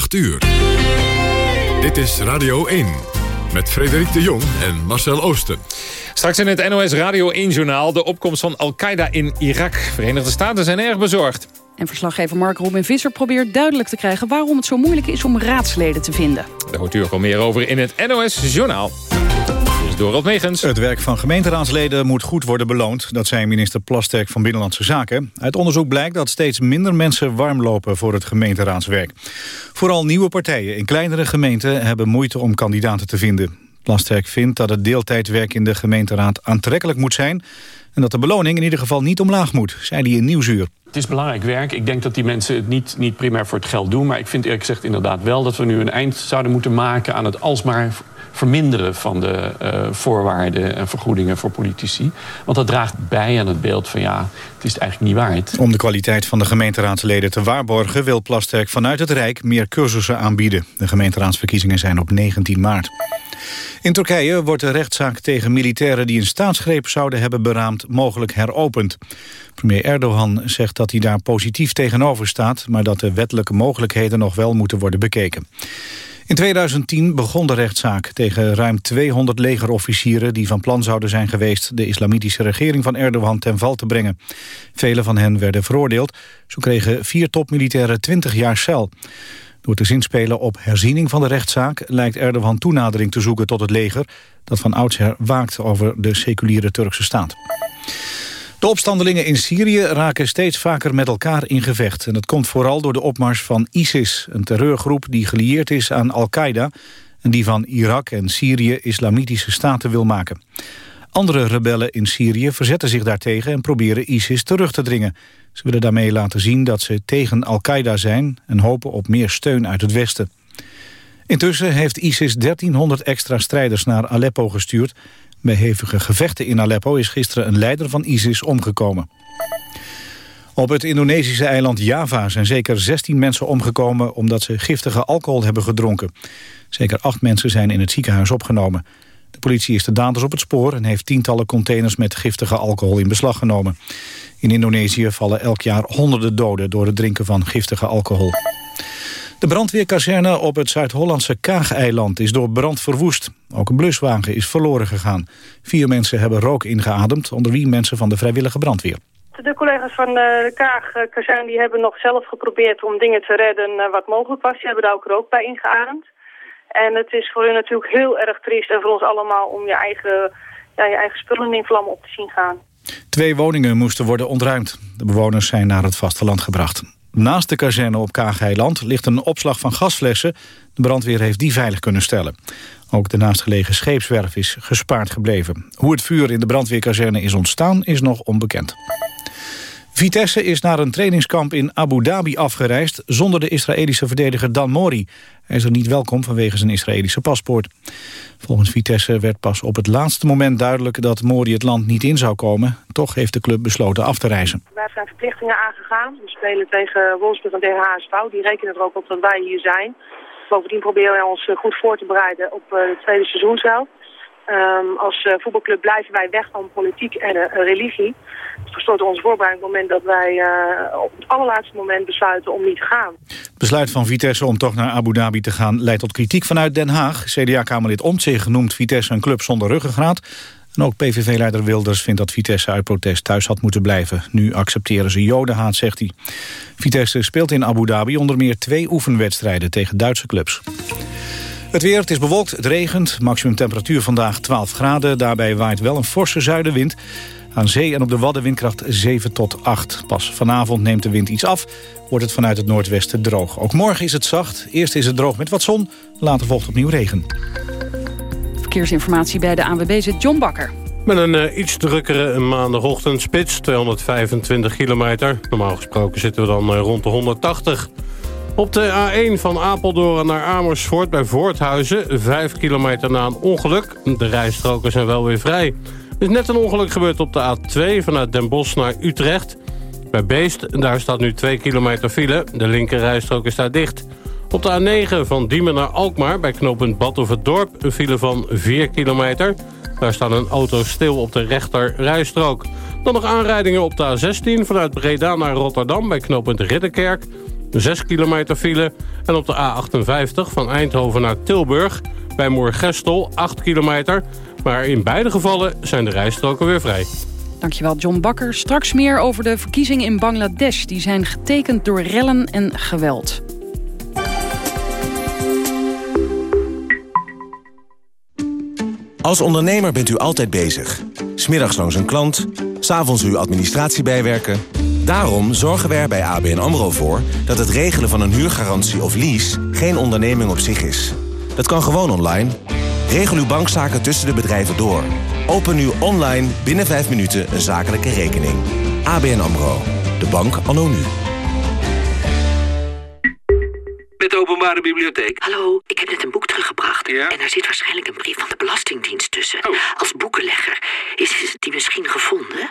8 uur. Dit is Radio 1 met Frederik de Jong en Marcel Oosten. Straks in het NOS Radio 1-journaal de opkomst van Al-Qaeda in Irak. Verenigde Staten zijn erg bezorgd. En verslaggever Mark Robin Visser probeert duidelijk te krijgen... waarom het zo moeilijk is om raadsleden te vinden. Daar hoort u ook al meer over in het NOS-journaal. Het werk van gemeenteraadsleden moet goed worden beloond. Dat zei minister Plasterk van Binnenlandse Zaken. Uit onderzoek blijkt dat steeds minder mensen warm lopen voor het gemeenteraadswerk. Vooral nieuwe partijen in kleinere gemeenten hebben moeite om kandidaten te vinden. Plasterk vindt dat het deeltijdwerk in de gemeenteraad aantrekkelijk moet zijn... en dat de beloning in ieder geval niet omlaag moet, zei hij in Nieuwsuur. Het is belangrijk werk. Ik denk dat die mensen het niet, niet primair voor het geld doen. Maar ik vind eerlijk gezegd inderdaad wel dat we nu een eind zouden moeten maken... aan het alsmaar verminderen van de uh, voorwaarden en vergoedingen voor politici. Want dat draagt bij aan het beeld van ja, het is het eigenlijk niet waard. Om de kwaliteit van de gemeenteraadsleden te waarborgen... wil Plasterk vanuit het Rijk meer cursussen aanbieden. De gemeenteraadsverkiezingen zijn op 19 maart. In Turkije wordt de rechtszaak tegen militairen die een staatsgreep zouden hebben beraamd mogelijk heropend. Premier Erdogan zegt dat hij daar positief tegenover staat, maar dat de wettelijke mogelijkheden nog wel moeten worden bekeken. In 2010 begon de rechtszaak tegen ruim 200 legerofficieren... die van plan zouden zijn geweest de islamitische regering van Erdogan ten val te brengen. Vele van hen werden veroordeeld. Zo kregen vier topmilitairen 20 jaar cel. Door te zinspelen op herziening van de rechtszaak... lijkt Erdogan toenadering te zoeken tot het leger... dat van oudsher waakt over de seculiere Turkse staat. De opstandelingen in Syrië raken steeds vaker met elkaar in gevecht. En dat komt vooral door de opmars van ISIS, een terreurgroep die gelieerd is aan Al-Qaeda... en die van Irak en Syrië islamitische staten wil maken. Andere rebellen in Syrië verzetten zich daartegen en proberen ISIS terug te dringen. Ze willen daarmee laten zien dat ze tegen Al-Qaeda zijn... en hopen op meer steun uit het Westen. Intussen heeft ISIS 1300 extra strijders naar Aleppo gestuurd... Bij hevige gevechten in Aleppo is gisteren een leider van ISIS omgekomen. Op het Indonesische eiland Java zijn zeker 16 mensen omgekomen... omdat ze giftige alcohol hebben gedronken. Zeker acht mensen zijn in het ziekenhuis opgenomen. De politie is de daders op het spoor... en heeft tientallen containers met giftige alcohol in beslag genomen. In Indonesië vallen elk jaar honderden doden... door het drinken van giftige alcohol. De brandweerkazerne op het Zuid-Hollandse Kaageiland is door brand verwoest. Ook een bluswagen is verloren gegaan. Vier mensen hebben rook ingeademd, onder wie mensen van de vrijwillige brandweer. De collega's van eh, de Kaagkazerne die hebben nog zelf geprobeerd om dingen te redden eh, wat mogelijk was. Die hebben daar ook rook bij ingeademd. En het is voor hun natuurlijk heel erg triest en voor ons allemaal om je eigen, ja, je eigen spullen in vlammen op te zien gaan. Twee woningen moesten worden ontruimd. De bewoners zijn naar het vasteland gebracht. Naast de kazerne op Kaageiland ligt een opslag van gasflessen. De brandweer heeft die veilig kunnen stellen. Ook de naastgelegen scheepswerf is gespaard gebleven. Hoe het vuur in de brandweerkazerne is ontstaan is nog onbekend. Vitesse is naar een trainingskamp in Abu Dhabi afgereisd... zonder de Israëlische verdediger Dan Mori. Hij is er niet welkom vanwege zijn Israëlische paspoort. Volgens Vitesse werd pas op het laatste moment duidelijk... dat Mori het land niet in zou komen. Toch heeft de club besloten af te reizen. Wij zijn verplichtingen aangegaan. We spelen tegen Wolfsburg en tegen HSV. Die rekenen er ook op dat wij hier zijn. Bovendien proberen wij ons goed voor te bereiden op het eh, tweede seizoen zelf. Um, als uh, voetbalclub blijven wij weg van politiek en religie. Verstoort ons voorbereiding op het moment dat wij uh, op het allerlaatste moment besluiten om niet te gaan. Het besluit van Vitesse om toch naar Abu Dhabi te gaan leidt tot kritiek vanuit Den Haag. CDA-kamerlid Omtzigt noemt Vitesse een club zonder ruggengraat. En ook PVV-leider Wilders vindt dat Vitesse uit protest thuis had moeten blijven. Nu accepteren ze jodenhaat, zegt hij. Vitesse speelt in Abu Dhabi onder meer twee oefenwedstrijden tegen Duitse clubs. Het weer, het is bewolkt, het regent. Maximum temperatuur vandaag 12 graden. Daarbij waait wel een forse zuidenwind. Aan zee en op de Wadden windkracht 7 tot 8. Pas vanavond neemt de wind iets af, wordt het vanuit het noordwesten droog. Ook morgen is het zacht. Eerst is het droog met wat zon, later volgt opnieuw regen. Verkeersinformatie bij de ANWB zit John Bakker. Met een uh, iets drukkere maandagochtendspits, 225 kilometer. Normaal gesproken zitten we dan uh, rond de 180 op de A1 van Apeldoorn naar Amersfoort bij Voorthuizen... 5 kilometer na een ongeluk. De rijstroken zijn wel weer vrij. Is net een ongeluk gebeurd op de A2 vanuit Den Bosch naar Utrecht. Bij Beest, daar staat nu 2 kilometer file. De linker rijstrook is daar dicht. Op de A9 van Diemen naar Alkmaar bij knooppunt Badhoevedorp... een file van 4 kilometer. Daar staat een auto stil op de rechter rijstrook. Dan nog aanrijdingen op de A16 vanuit Breda naar Rotterdam bij knooppunt Ridderkerk... 6 kilometer file. En op de A58 van Eindhoven naar Tilburg bij Moergestel 8 kilometer. Maar in beide gevallen zijn de rijstroken weer vrij. Dankjewel John Bakker. Straks meer over de verkiezingen in Bangladesh. Die zijn getekend door rellen en geweld. Als ondernemer bent u altijd bezig. Smiddags langs een klant, s'avonds uw administratie bijwerken. Daarom zorgen wij er bij ABN AMRO voor... dat het regelen van een huurgarantie of lease geen onderneming op zich is. Dat kan gewoon online. Regel uw bankzaken tussen de bedrijven door. Open nu online binnen 5 minuten een zakelijke rekening. ABN AMRO. De bank anno nu. Met de openbare bibliotheek. Hallo, ik heb net een boek teruggebracht. Ja? En daar zit waarschijnlijk een brief van de Belastingdienst tussen. Oh. Als boekenlegger. Is die misschien gevonden?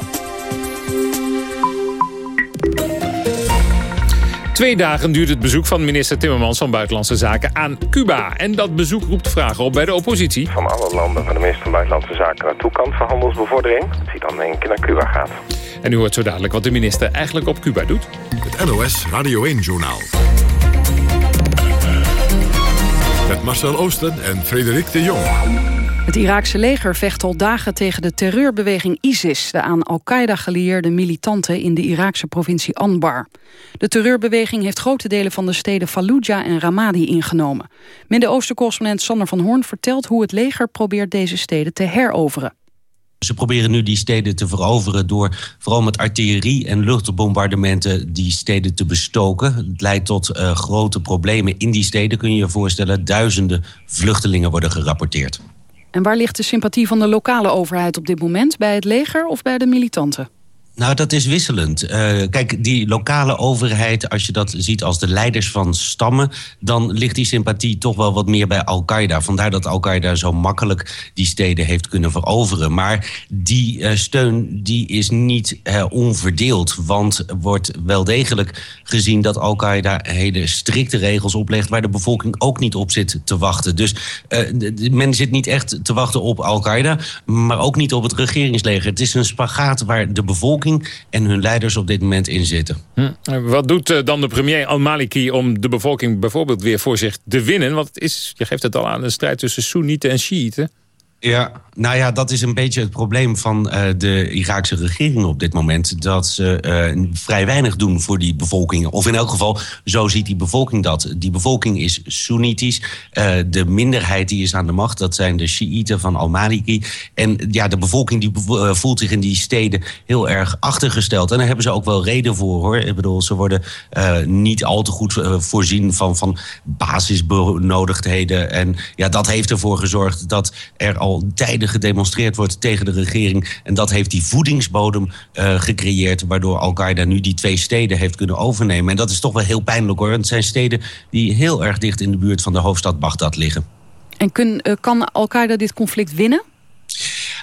Twee dagen duurt het bezoek van minister Timmermans van Buitenlandse Zaken aan Cuba. En dat bezoek roept vragen op bij de oppositie. Van alle landen waar de minister van Buitenlandse Zaken naartoe kan voor handelsbevordering. Dat hij dan in één keer naar Cuba gaat. En u hoort zo dadelijk wat de minister eigenlijk op Cuba doet. Het NOS Radio 1-journaal. Met Marcel Oosten en Frederik de Jong. Het Iraakse leger vecht al dagen tegen de terreurbeweging ISIS... de aan Al-Qaeda gelieerde militanten in de Iraakse provincie Anbar. De terreurbeweging heeft grote delen van de steden Fallujah en Ramadi ingenomen. Midden-Oosten-correspondent Sander van Hoorn vertelt hoe het leger probeert deze steden te heroveren. Ze proberen nu die steden te veroveren door vooral met artillerie en luchtbombardementen die steden te bestoken. Het leidt tot uh, grote problemen in die steden, kun je je voorstellen. Duizenden vluchtelingen worden gerapporteerd. En waar ligt de sympathie van de lokale overheid op dit moment? Bij het leger of bij de militanten? Nou, dat is wisselend. Uh, kijk, die lokale overheid, als je dat ziet als de leiders van stammen... dan ligt die sympathie toch wel wat meer bij Al-Qaeda. Vandaar dat Al-Qaeda zo makkelijk die steden heeft kunnen veroveren. Maar die uh, steun die is niet uh, onverdeeld. Want wordt wel degelijk gezien dat Al-Qaeda hele strikte regels oplegt... waar de bevolking ook niet op zit te wachten. Dus men zit niet echt te wachten op Al-Qaeda... maar ook niet op het regeringsleger. Het is een spagaat waar de bevolking en hun leiders op dit moment in zitten. Hm. Wat doet uh, dan de premier al-Maliki om de bevolking bijvoorbeeld weer voor zich te winnen? Want het is, je geeft het al aan, een strijd tussen Soenieten en Shiiten. Ja, nou ja, dat is een beetje het probleem van uh, de Iraakse regering op dit moment. Dat ze uh, vrij weinig doen voor die bevolking. Of in elk geval, zo ziet die bevolking dat. Die bevolking is Soenitisch. Uh, de minderheid die is aan de macht, dat zijn de Shiiten van Al-Maliki. En ja, de bevolking die voelt zich in die steden heel erg achtergesteld. En daar hebben ze ook wel reden voor, hoor. Ik bedoel, ze worden niet al te goed voorzien van, van basisbenodigdheden. En ja, dat heeft ervoor gezorgd dat er al tijden gedemonstreerd wordt tegen de regering. En dat heeft die voedingsbodem uh, gecreëerd... waardoor Al-Qaeda nu die twee steden heeft kunnen overnemen. En dat is toch wel heel pijnlijk hoor. Het zijn steden die heel erg dicht in de buurt van de hoofdstad Bagdad liggen. En kun, uh, kan Al-Qaeda dit conflict winnen?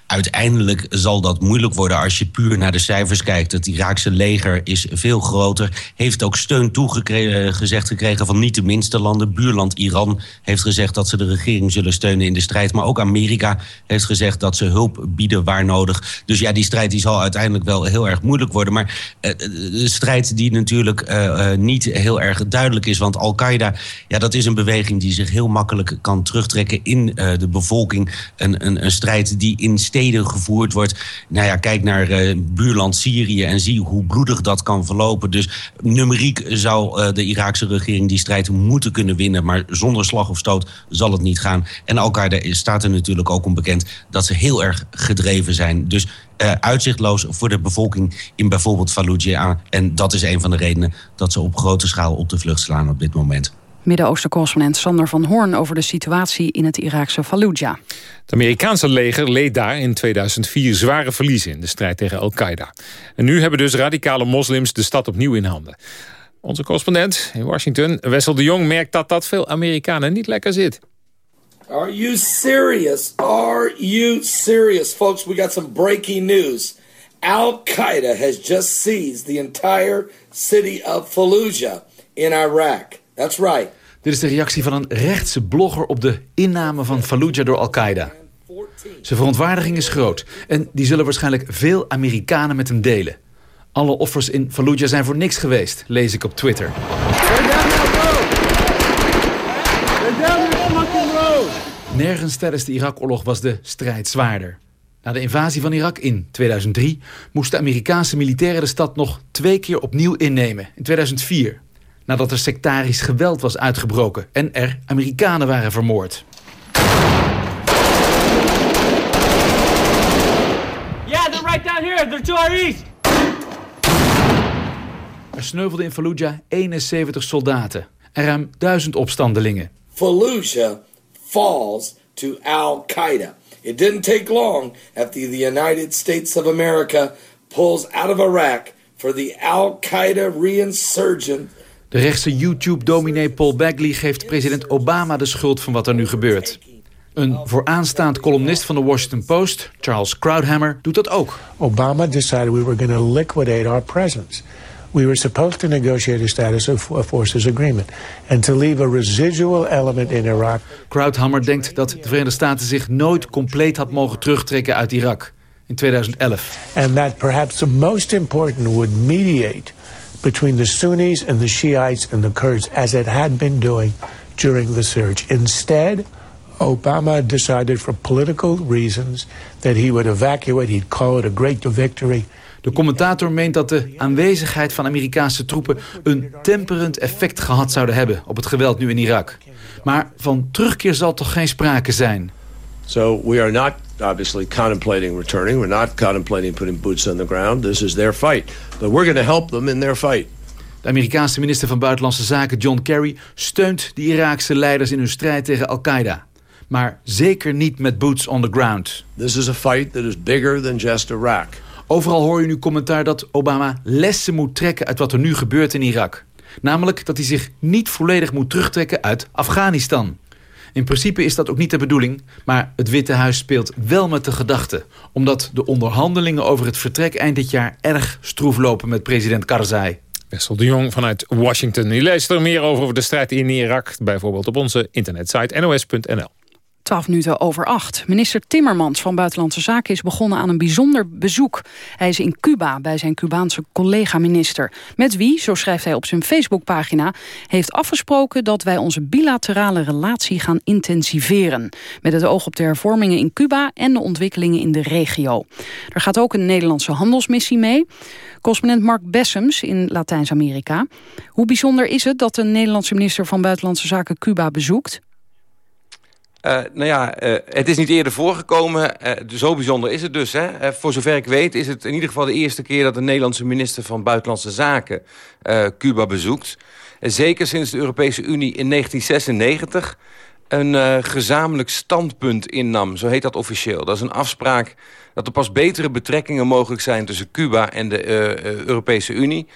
Uiteindelijk zal dat moeilijk worden als je puur naar de cijfers kijkt. Het Iraakse leger is veel groter. Heeft ook steun toegezegd gekregen van niet de minste landen. Buurland Iran heeft gezegd dat ze de regering zullen steunen in de strijd. Maar ook Amerika heeft gezegd dat ze hulp bieden waar nodig. Dus ja, die strijd die zal uiteindelijk wel heel erg moeilijk worden. Maar uh, de strijd die natuurlijk niet heel erg duidelijk is. Want Al-Qaeda, ja, dat is een beweging die zich heel makkelijk kan terugtrekken in de bevolking. Een, een, een strijd die in gevoerd wordt. Nou ja, kijk naar uh, buurland Syrië en zie hoe bloedig dat kan verlopen. Dus numeriek zou uh, de Iraakse regering die strijd moeten kunnen winnen. Maar zonder slag of stoot zal het niet gaan. En Al-Qaeda staat er natuurlijk ook om bekend dat ze heel erg gedreven zijn. Dus uh, uitzichtloos voor de bevolking in bijvoorbeeld Fallujah. En dat is een van de redenen dat ze op grote schaal op de vlucht slaan op dit moment. Midden-Oosten-correspondent Sander van Hoorn over de situatie in het Iraakse Fallujah. Het Amerikaanse leger leed daar in 2004 zware verliezen in de strijd tegen Al-Qaeda. En nu hebben dus radicale moslims de stad opnieuw in handen. Onze correspondent in Washington, Wessel de Jong, merkt dat dat veel Amerikanen niet lekker zit. Are you serious? Are you serious? Folks, we got some breaking news. Al Qaeda has just seized the entire city of Fallujah in Iraq. That's right. Dit is de reactie van een rechtse blogger op de inname van Fallujah door Al-Qaeda. Zijn verontwaardiging is groot en die zullen waarschijnlijk veel Amerikanen met hem delen. Alle offers in Fallujah zijn voor niks geweest, lees ik op Twitter. Nergens tijdens de Irak-oorlog was de strijd zwaarder. Na de invasie van Irak in 2003 moesten Amerikaanse militairen de stad nog twee keer opnieuw innemen, in 2004. Nadat er sectarisch geweld was uitgebroken en er Amerikanen waren vermoord. Yeah, they're right down here. They're to our east. Er sneuvelden in Fallujah 71 soldaten en ruim 1000 opstandelingen. Fallujah falls to Al Qaeda. It didn't take long after the United States of America pulls out of Iraq for the Al Qaeda reinsurgent. De rechtse YouTube-dominee Paul Bagley geeft president Obama de schuld van wat er nu gebeurt. Een vooraanstaand columnist van de Washington Post, Charles Crowdhammer, doet dat ook. Obama decided we were going to liquidate our presence. We were supposed to negotiate a status of forces agreement and to leave a residual element in Iraq. Crowdhammer denkt dat de Verenigde Staten zich nooit compleet had mogen terugtrekken uit Irak in 2011. And that perhaps the most important would mediate between the Sunnis and the Shiites and the Kurds as it had been doing during the surge. Instead, Obama decided for political reasons that he would evacuate, he'd call it a great victory. De commentator meent dat de aanwezigheid van Amerikaanse troepen een temperend effect gehad zouden hebben op het geweld nu in Irak. Maar van terugkeer zal toch geen sprake zijn. So we are not obviously contemplating returning. We're not contemplating putting boots on the ground. This is their fight. But we're going to help them in their fight. De Amerikaanse minister van Buitenlandse Zaken John Kerry steunt de Iraakse leiders in hun strijd tegen Al-Qaeda. Maar zeker niet met boots on the ground. This is a fight that is bigger than just Iraq. Overal hoor je nu commentaar dat Obama lessen moet trekken uit wat er nu gebeurt in Irak. Namelijk dat hij zich niet volledig moet terugtrekken uit Afghanistan. In principe is dat ook niet de bedoeling, maar het Witte Huis speelt wel met de gedachte. Omdat de onderhandelingen over het vertrek eind dit jaar erg stroef lopen met president Karzai. Wessel de Jong vanuit Washington. U leest er meer over, over de strijd in Irak, bijvoorbeeld op onze internetsite nos.nl. 12 minuten over acht. Minister Timmermans van Buitenlandse Zaken is begonnen aan een bijzonder bezoek. Hij is in Cuba bij zijn Cubaanse collega-minister. Met wie, zo schrijft hij op zijn Facebookpagina... heeft afgesproken dat wij onze bilaterale relatie gaan intensiveren. Met het oog op de hervormingen in Cuba en de ontwikkelingen in de regio. Er gaat ook een Nederlandse handelsmissie mee. Correspondent Mark Bessems in Latijns-Amerika. Hoe bijzonder is het dat een Nederlandse minister van Buitenlandse Zaken Cuba bezoekt? Uh, nou ja, uh, het is niet eerder voorgekomen. Uh, zo bijzonder is het dus. Hè? voor zover ik weet is het in ieder geval de eerste keer... dat een Nederlandse minister van Buitenlandse Zaken Cuba bezoekt. zeker sinds de Europese Unie in 1996 een gezamenlijk standpunt innam. Zo heet dat officieel. Dat is een afspraak dat er pas betere betrekkingen mogelijk zijn... tussen Cuba en de Europese Unie...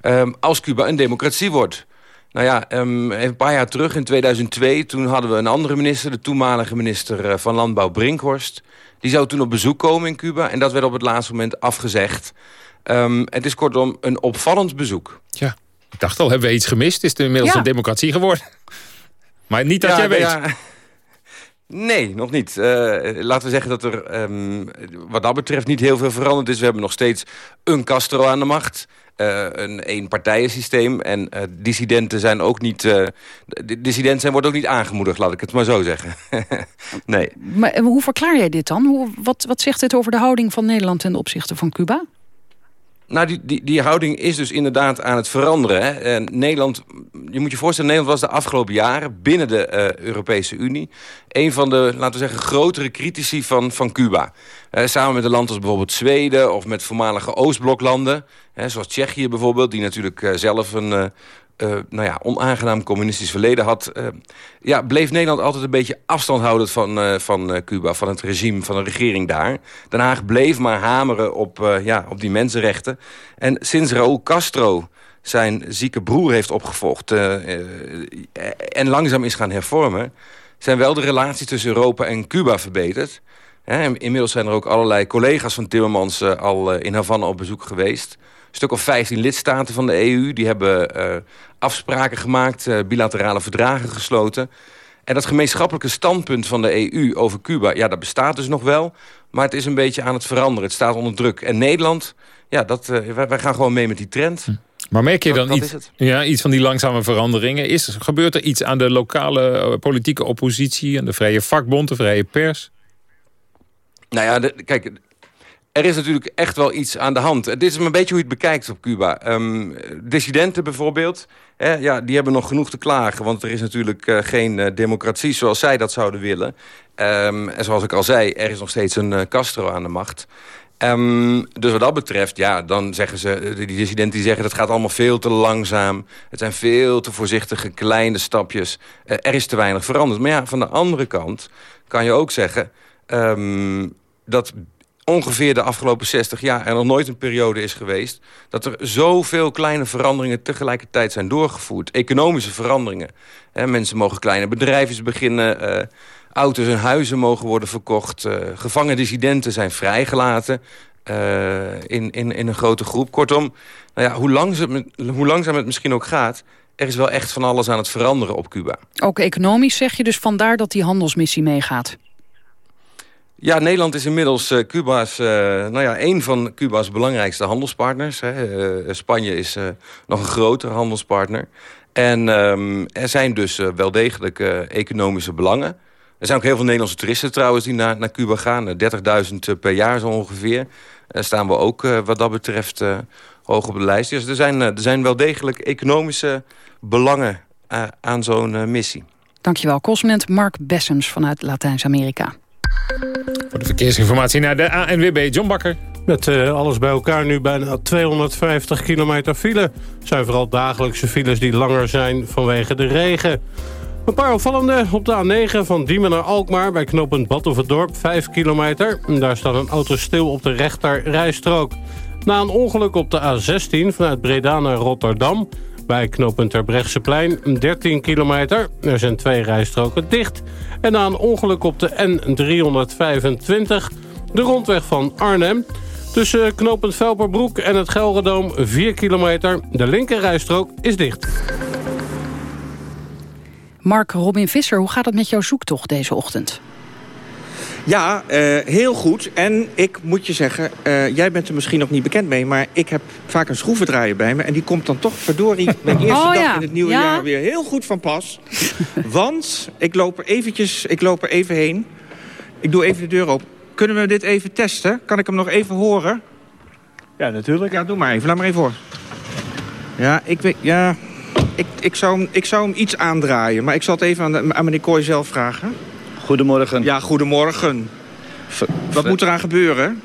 Ehm, als Cuba een democratie wordt... Nou ja, um, een paar jaar terug, in 2002, toen hadden we een andere minister... de toenmalige minister eh, van Landbouw Brinkhorst. Die zou toen op bezoek komen in Cuba en dat werd op het laatste moment afgezegd. Um, het is kortom een opvallend bezoek. Ja, ik dacht al, hebben we iets gemist? Is het inmiddels een democratie geworden? Maar niet dat jij weet. Ja. Nee, nog niet. Uh, laten we zeggen dat er um, wat dat betreft niet heel veel veranderd is. We hebben nog steeds een Castro aan de macht. Uh, een eenpartijensysteem. En uh, dissidenten zijn ook niet... Uh, dissidenten zijn wordt ook niet aangemoedigd, laat ik het maar zo zeggen. nee. Maar hoe verklaar jij dit dan? Hoe, wat, wat zegt dit over de houding van Nederland ten opzichte van Cuba? Nou, die, die, die houding is dus inderdaad aan het veranderen. Hè. En Nederland, je moet je voorstellen, Nederland was de afgelopen jaren binnen de uh, Europese Unie een van de, laten we zeggen, grotere critici van, van Cuba. Uh, samen met een land als bijvoorbeeld Zweden of met voormalige Oostbloklanden. Hè, zoals Tsjechië bijvoorbeeld, die natuurlijk zelf een, uh, nou ja, onaangenaam communistisch verleden had... Uh, ja, bleef Nederland altijd een beetje afstand houden van, uh, van Cuba... van het regime, van de regering daar. Den Haag bleef maar hameren op, ja, op die mensenrechten. En sinds Raúl Castro zijn zieke broer heeft opgevolgd... en langzaam is gaan hervormen... zijn wel de relaties tussen Europa en Cuba verbeterd... inmiddels zijn er ook allerlei collega's van Timmermans al in Havana op bezoek geweest. Stuk of 15 lidstaten van de EU die hebben afspraken gemaakt, bilaterale verdragen gesloten. En dat gemeenschappelijke standpunt van de EU over Cuba... ja, dat bestaat dus nog wel, maar het is een beetje aan het veranderen. Het staat onder druk. En Nederland, ja, dat, uh, wij, gaan gewoon mee met die trend. Hm. Maar merk je dan iets, ja, iets van die langzame veranderingen? Is, gebeurt er iets aan de lokale eh, politieke oppositie... aan de Vrije Vakbond, de Vrije Pers? Nou ja, kijk, er is natuurlijk echt wel iets aan de hand. Dit is een beetje hoe je het bekijkt op Cuba. Um, dissidenten bijvoorbeeld, hè, ja, die hebben nog genoeg te klagen. Want er is natuurlijk uh, geen uh, democratie zoals zij dat zouden willen. Um, en zoals ik al zei, er is nog steeds een uh, Castro aan de macht. Um, dus wat dat betreft, ja, dan zeggen ze, die dissidenten die zeggen... dat gaat allemaal veel te langzaam. Het zijn veel te voorzichtige kleine stapjes. er is te weinig veranderd. Maar ja, van de andere kant kan je ook zeggen... Dat ongeveer de afgelopen 60 jaar... er nog nooit een periode is geweest... dat er zoveel kleine veranderingen tegelijkertijd zijn doorgevoerd. Economische veranderingen. mensen mogen kleine bedrijven beginnen... Uh, auto's en huizen mogen worden verkocht. Uh, gevangen dissidenten zijn vrijgelaten... Uh, in, in, in een grote groep. Kortom, nou ja, hoe, hoe langzaam het misschien ook gaat... er is wel echt van alles aan het veranderen op Cuba. Ook economisch zeg je dus vandaar dat die handelsmissie meegaat? Ja, Nederland is inmiddels uh, Cuba's, uh, nou ja, een van Cuba's belangrijkste handelspartners. Hè. Uh, Spanje is nog een grotere handelspartner. En um, er zijn dus wel degelijk economische belangen. Er zijn ook heel veel Nederlandse toeristen trouwens die naar, naar Cuba gaan. 30.000 per jaar zo ongeveer. Daar staan we ook wat dat betreft hoog op de lijst. Dus er zijn, er zijn wel degelijk economische belangen aan zo'n missie. Dankjewel, consument Mark Bessems vanuit Latijns-Amerika. Voor de verkeersinformatie naar de ANWB, John Bakker. Met uh, alles bij elkaar nu bijna 250 kilometer file. zijn vooral dagelijkse files die langer zijn vanwege de regen. Een paar opvallende op de A9 van Diemen naar Alkmaar... bij knooppunt Badhoevedorp, 5 kilometer. Daar staat een auto stil op de rechter rijstrook. Na een ongeluk op de A16 vanuit Breda naar Rotterdam... bij knooppunt Terbrechtseplein, 13 kilometer. Er zijn twee rijstroken dicht... En na een ongeluk op de N325, de rondweg van Arnhem... Tussen knooppunt Velperbroek en het Gelredoom 4 kilometer. De linkerrijstrook is dicht. Mark Robin Visser, hoe gaat het met jouw zoektocht deze ochtend? Ja, uh, heel goed. En ik moet je zeggen, uh, jij bent er misschien nog niet bekend mee... maar ik heb vaak een schroevendraaier bij me... en die komt dan toch verdorie mijn eerste oh, dag ja. in het nieuwe ja? jaar weer heel goed van pas. Want ik loop er eventjes, ik loop er even heen. Ik doe even de deur open. Kunnen we dit even testen? Kan ik hem nog even horen? Ja, natuurlijk. Ja, doe maar even. Laat maar even horen. Ja, ik weet... Ja, ik, ik, zou, ik zou hem iets aandraaien. Maar ik zal het even aan, de, aan meneer Kooi zelf vragen. Goedemorgen. Ja, goedemorgen. Wat moet eraan gebeuren?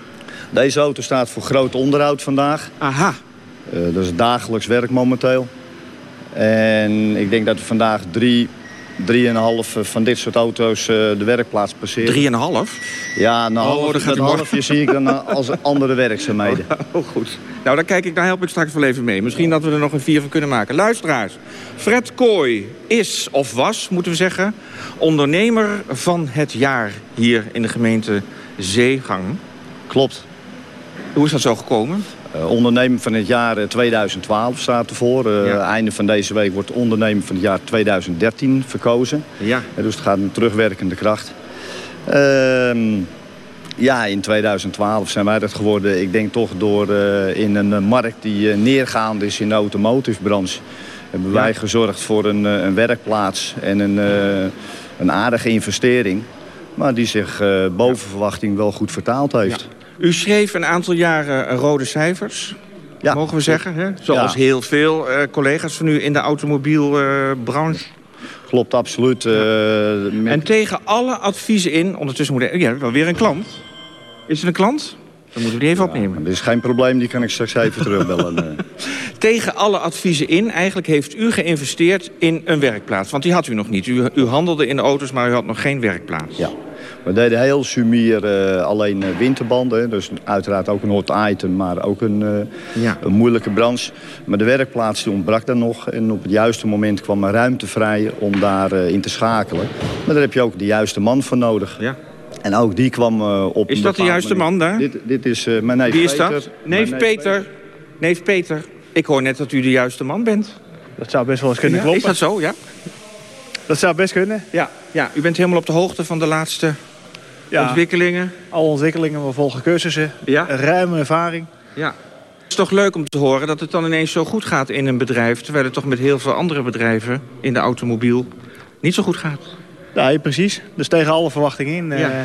Deze auto staat voor groot onderhoud vandaag. Aha. Uh, dat is dagelijks werk momenteel. En ik denk dat we vandaag drie, drieënhalf van dit soort auto's uh, de werkplaats passeren. Drieënhalf? Ja, nou, oh, dat, halfje zie ik dan eh, als andere werkzaamheden. Oh, goed. Nou, dan kijk ik, daar help ik straks wel even mee. Misschien dat we er nog een vier van kunnen maken. Luisteraars, Fred Kooi is, of was, moeten we zeggen... ondernemer van het jaar hier in de gemeente Zeegang. Klopt. Hoe is dat zo gekomen? Uh, ondernemer van het jaar 2012 eh, staat ervoor. Uh, ja. Einde van deze week wordt ondernemer van het jaar 2013 verkozen. Ja. Uh, dus het gaat een terugwerkende kracht. Ehm, ja, in 2012 zijn wij dat geworden. Ik denk toch door in een markt die neergaand is in de automotive-branche... hebben wij gezorgd voor een, een werkplaats en een, een aardige investering... maar die zich boven verwachting wel goed vertaald heeft. Ja. U schreef een aantal jaren rode cijfers, ja. mogen we zeggen. Hè? Zoals ja. heel veel uh, collega's van u in de automobielbranche. Klopt, absoluut. Uh, met... En tegen alle adviezen in, ondertussen moet ik... Ja, wel weer een klant. Is er een klant? Dan moeten we die even opnemen. Dat is geen probleem, die kan ik straks even terugbellen. Eh. Tegen alle adviezen in, eigenlijk heeft u geïnvesteerd in een werkplaats. Want die had u nog niet. U, u handelde in de auto's, maar u had nog geen werkplaats. Ja. We deden heel sumier uh, alleen uh, winterbanden. Dus uiteraard ook een hot item, maar ook een, uh, ja. een moeilijke branche. Maar de werkplaats die ontbrak dan nog. En op het juiste moment kwam er ruimte vrij om daarin in te schakelen. Maar daar heb je ook de juiste man voor nodig. Ja. En ook die kwam uh, op... Is dat de juiste man daar? Dit, dit is uh, mijn neef Wie is Peter. dat? Neef, neef Peter. Peter. Neef Peter. Ik hoor net dat u de juiste man bent. Dat zou best wel eens kunnen ja, kloppen. Is dat zo, ja? Dat zou best kunnen. Ja, ja, u bent helemaal op de hoogte van de laatste ja, ontwikkelingen. Alle ontwikkelingen, we volgen cursussen. Ja. Ruime ervaring. Ja. Het is toch leuk om te horen dat het dan ineens zo goed gaat in een bedrijf... terwijl het toch met heel veel andere bedrijven in de automobiel niet zo goed gaat. Ja, precies. Dus tegen alle verwachtingen in ja. uh,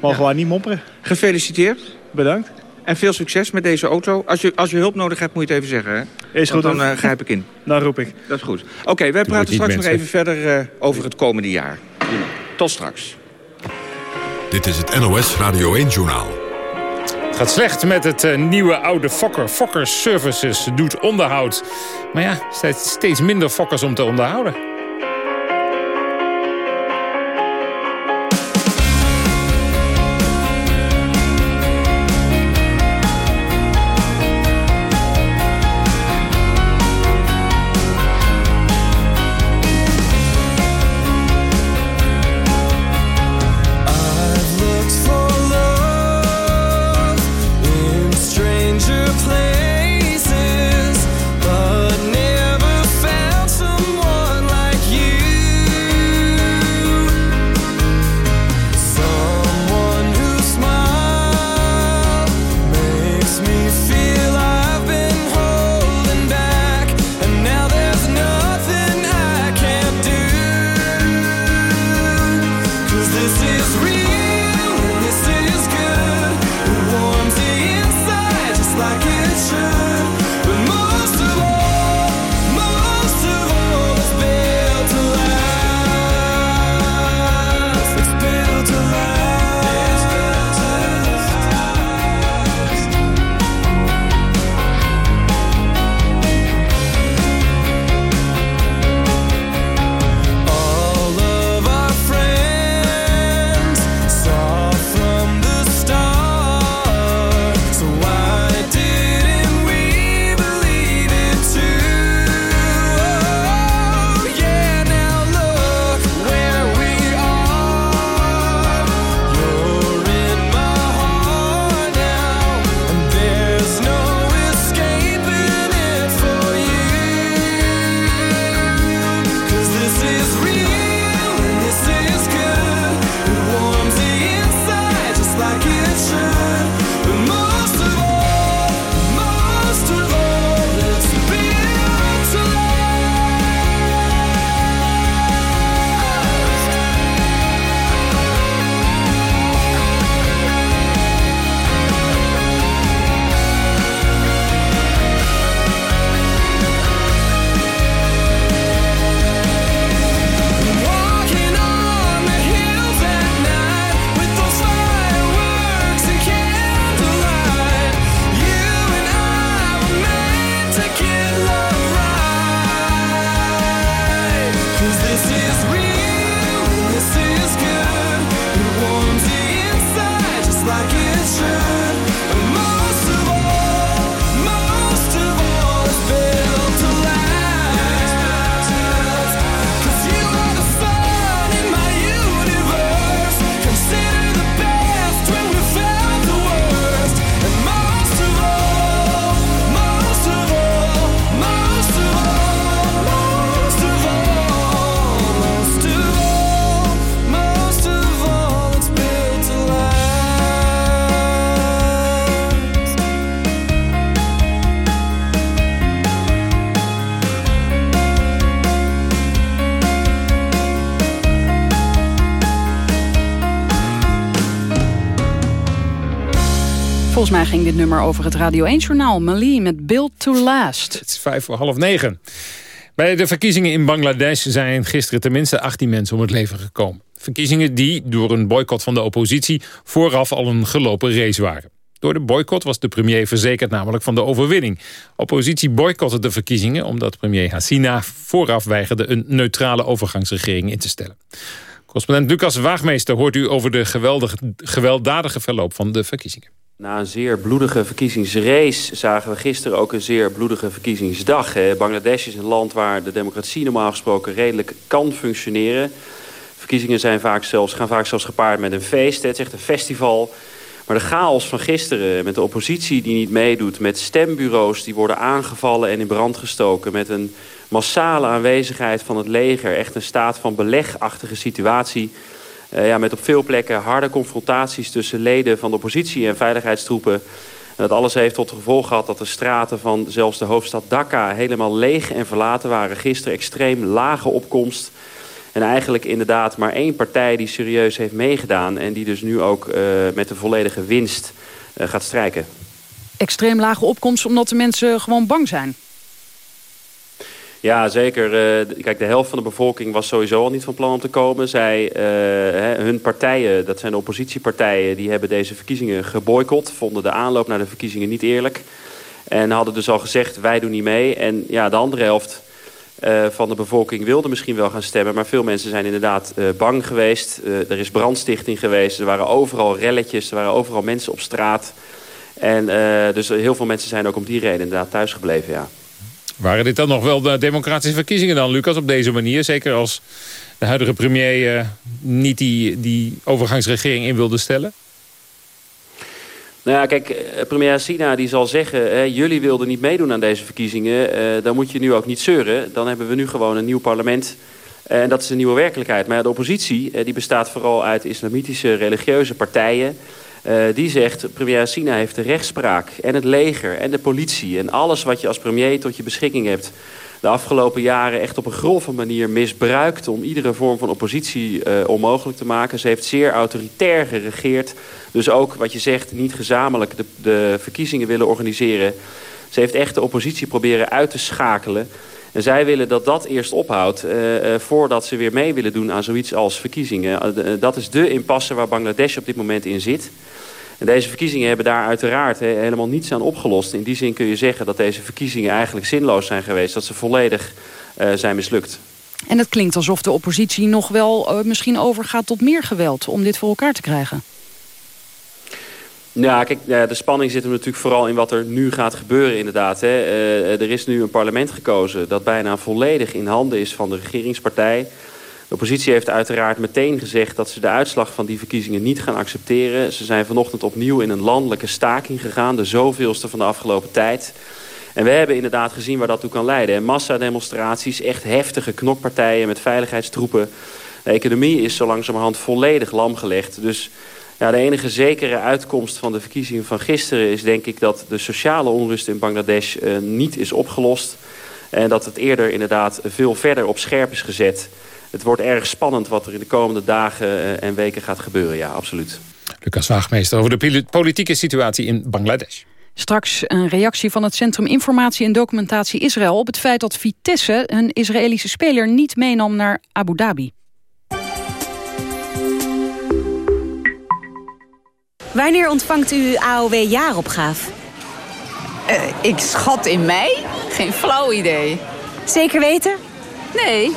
mogen ja. we niet mopperen. Gefeliciteerd. Bedankt. En veel succes met deze auto. Als je, als je hulp nodig hebt, moet je het even zeggen. Hè? Is Want goed. dan uh, grijp ik in. dan roep ik. Dat is goed. Oké, okay, wij praten straks nog even verder uh, over het komende jaar. Tot straks. Dit is het NOS Radio 1-journaal. Het gaat slecht met het uh, nieuwe oude Fokker. Fokker Services doet onderhoud. Maar ja, steeds minder Fokkers om te onderhouden. Mij ging dit nummer over het Radio 1-journaal. Malie met Build to Last. Het is vijf voor half negen. Bij de verkiezingen in Bangladesh zijn gisteren tenminste 18 mensen om het leven gekomen. Verkiezingen die door een boycott van de oppositie vooraf al een gelopen race waren. Door de boycott was de premier verzekerd namelijk van de overwinning. Oppositie boycotte de verkiezingen omdat premier Hasina vooraf weigerde een neutrale overgangsregering in te stellen. Correspondent Lucas Waagmeester hoort u over de gewelddadige verloop van de verkiezingen. Na een zeer bloedige verkiezingsrace zagen we gisteren ook een zeer bloedige verkiezingsdag. Bangladesh is een land waar de democratie normaal gesproken redelijk kan functioneren. Verkiezingen zijn vaak zelfs, gaan vaak zelfs gepaard met een feest. Het is echt een festival. Maar de chaos van gisteren met de oppositie die niet meedoet... met stembureaus die worden aangevallen en in brand gestoken... met een massale aanwezigheid van het leger. Echt een staat van belegachtige situatie. Uh, ja, met op veel plekken harde confrontaties tussen leden van de oppositie en veiligheidstroepen. En dat alles heeft tot gevolg gehad dat de straten van zelfs de hoofdstad Dhaka helemaal leeg en verlaten waren. Gisteren extreem lage opkomst. En eigenlijk inderdaad maar één partij die serieus heeft meegedaan... en die dus nu ook uh, met de volledige winst uh, gaat strijken. Extreem lage opkomst omdat de mensen gewoon bang zijn. Ja, zeker. Uh, kijk, de helft van de bevolking was sowieso al niet van plan om te komen. Zij, uh, hun partijen, dat zijn de oppositiepartijen... die hebben deze verkiezingen geboycott. Vonden de aanloop naar de verkiezingen niet eerlijk. En hadden dus al gezegd, wij doen niet mee. En ja, de andere helft uh, van de bevolking wilde misschien wel gaan stemmen. Maar veel mensen zijn inderdaad bang geweest. er is brandstichting geweest. Er waren overal relletjes. Er waren overal mensen op straat. En dus heel veel mensen zijn ook om die reden inderdaad thuisgebleven, ja. Waren dit dan nog wel de democratische verkiezingen dan, Lucas, op deze manier? Zeker als de huidige premier uh, niet die, die overgangsregering in wilde stellen? Nou ja, kijk, eh, premier Sina die zal zeggen... Hè, jullie wilden niet meedoen aan deze verkiezingen. Uh, dan moet je nu ook niet zeuren. Dan hebben we nu gewoon een nieuw parlement. En dat is een nieuwe werkelijkheid. Maar de oppositie die bestaat vooral uit islamitische religieuze partijen... Uh, die zegt, premier Sina heeft de rechtspraak en het leger en de politie... en alles wat je als premier tot je beschikking hebt... de afgelopen jaren echt op een grove manier misbruikt... om iedere vorm van oppositie uh, onmogelijk te maken. Ze heeft zeer autoritair geregeerd. Dus ook wat je zegt, niet gezamenlijk de, de verkiezingen willen organiseren. Ze heeft echt de oppositie proberen uit te schakelen... En zij willen dat dat eerst ophoudt uh, voordat ze weer mee willen doen aan zoiets als verkiezingen. Dat is de impasse waar Bangladesh op dit moment in zit. En deze verkiezingen hebben daar uiteraard he, helemaal niets aan opgelost. In die zin kun je zeggen dat deze verkiezingen eigenlijk zinloos zijn geweest. Dat ze volledig uh, zijn mislukt. En het klinkt alsof de oppositie nog wel uh, misschien overgaat tot meer geweld... om dit voor elkaar te krijgen. Ja, kijk, de spanning zit er natuurlijk vooral in wat er nu gaat gebeuren inderdaad. Hè. Uh, er is nu een parlement gekozen dat bijna volledig in handen is van de regeringspartij... De oppositie heeft uiteraard meteen gezegd dat ze de uitslag van die verkiezingen niet gaan accepteren. Ze zijn vanochtend opnieuw in een landelijke staking gegaan, de zoveelste van de afgelopen tijd. En we hebben inderdaad gezien waar dat toe kan leiden. Massademonstraties, echt heftige knokpartijen met veiligheidstroepen. De economie is zo langzamerhand volledig lamgelegd. Dus ja, de enige zekere uitkomst van de verkiezingen van gisteren is denk ik dat de sociale onrust in Bangladesh uh, niet is opgelost. En dat het eerder inderdaad veel verder op scherp is gezet het wordt erg spannend wat er in de komende dagen eh, en weken gaat gebeuren. Ja, absoluut. Lucas Waagmeester over de politieke situatie in Bangladesh. Straks een reactie van het Centrum Informatie en Documentatie Israël... op het feit dat Vitesse een Israëlische speler niet meenam naar Abu Dhabi. Wanneer ontvangt u AOW-jaaropgave? Uh, ik schat in mei? Geen flauw idee. Zeker weten? Nee.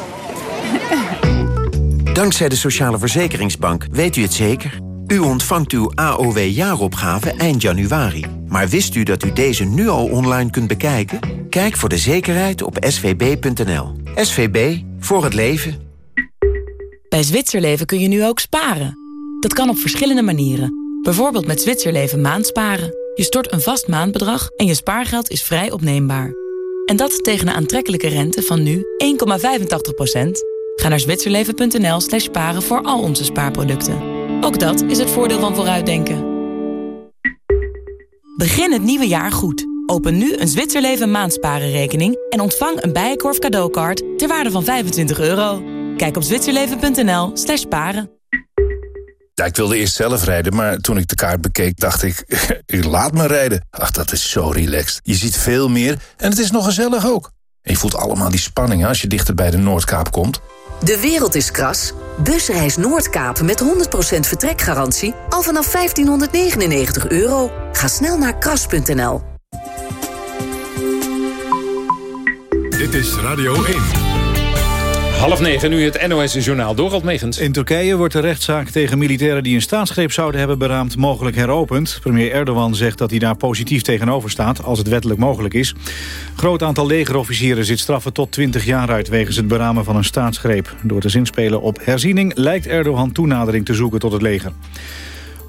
Dankzij de Sociale Verzekeringsbank weet u het zeker. U ontvangt uw AOW-jaaropgave eind januari. Maar wist u dat u deze nu al online kunt bekijken? Kijk voor de zekerheid op svb.nl. SVB, voor het leven. Bij Zwitserleven kun je nu ook sparen. Dat kan op verschillende manieren. Bijvoorbeeld met Zwitserleven maandsparen. Je stort een vast maandbedrag en je spaargeld is vrij opneembaar. En dat tegen een aantrekkelijke rente van nu 1,85 Ga naar zwitserleven.nl slash sparen voor al onze spaarproducten. Ook dat is het voordeel van vooruitdenken. Begin het nieuwe jaar goed. Open nu een Zwitserleven maandsparenrekening... en ontvang een Bijenkorf cadeaukaart ter waarde van 25 euro. Kijk op zwitserleven.nl slash sparen. Ja, ik wilde eerst zelf rijden, maar toen ik de kaart bekeek... dacht ik, laat me rijden. Ach, dat is zo relaxed. Je ziet veel meer en het is nog gezellig ook. En je voelt allemaal die spanning als je dichter bij de Noordkaap komt... De wereld is kras. Busreis Noordkaap met 100% vertrekgarantie al vanaf 1599 euro. Ga snel naar kras.nl. Dit is Radio 1. Half negen, nu het NOS-journaal. Dorald Megens. In Turkije wordt de rechtszaak tegen militairen die een staatsgreep zouden hebben beraamd mogelijk heropend. Premier Erdogan zegt dat hij daar positief tegenover staat, als het wettelijk mogelijk is. Groot aantal legerofficieren zit straffen tot 20 jaar uit wegens het beramen van een staatsgreep. Door te zinspelen op herziening lijkt Erdogan toenadering te zoeken tot het leger.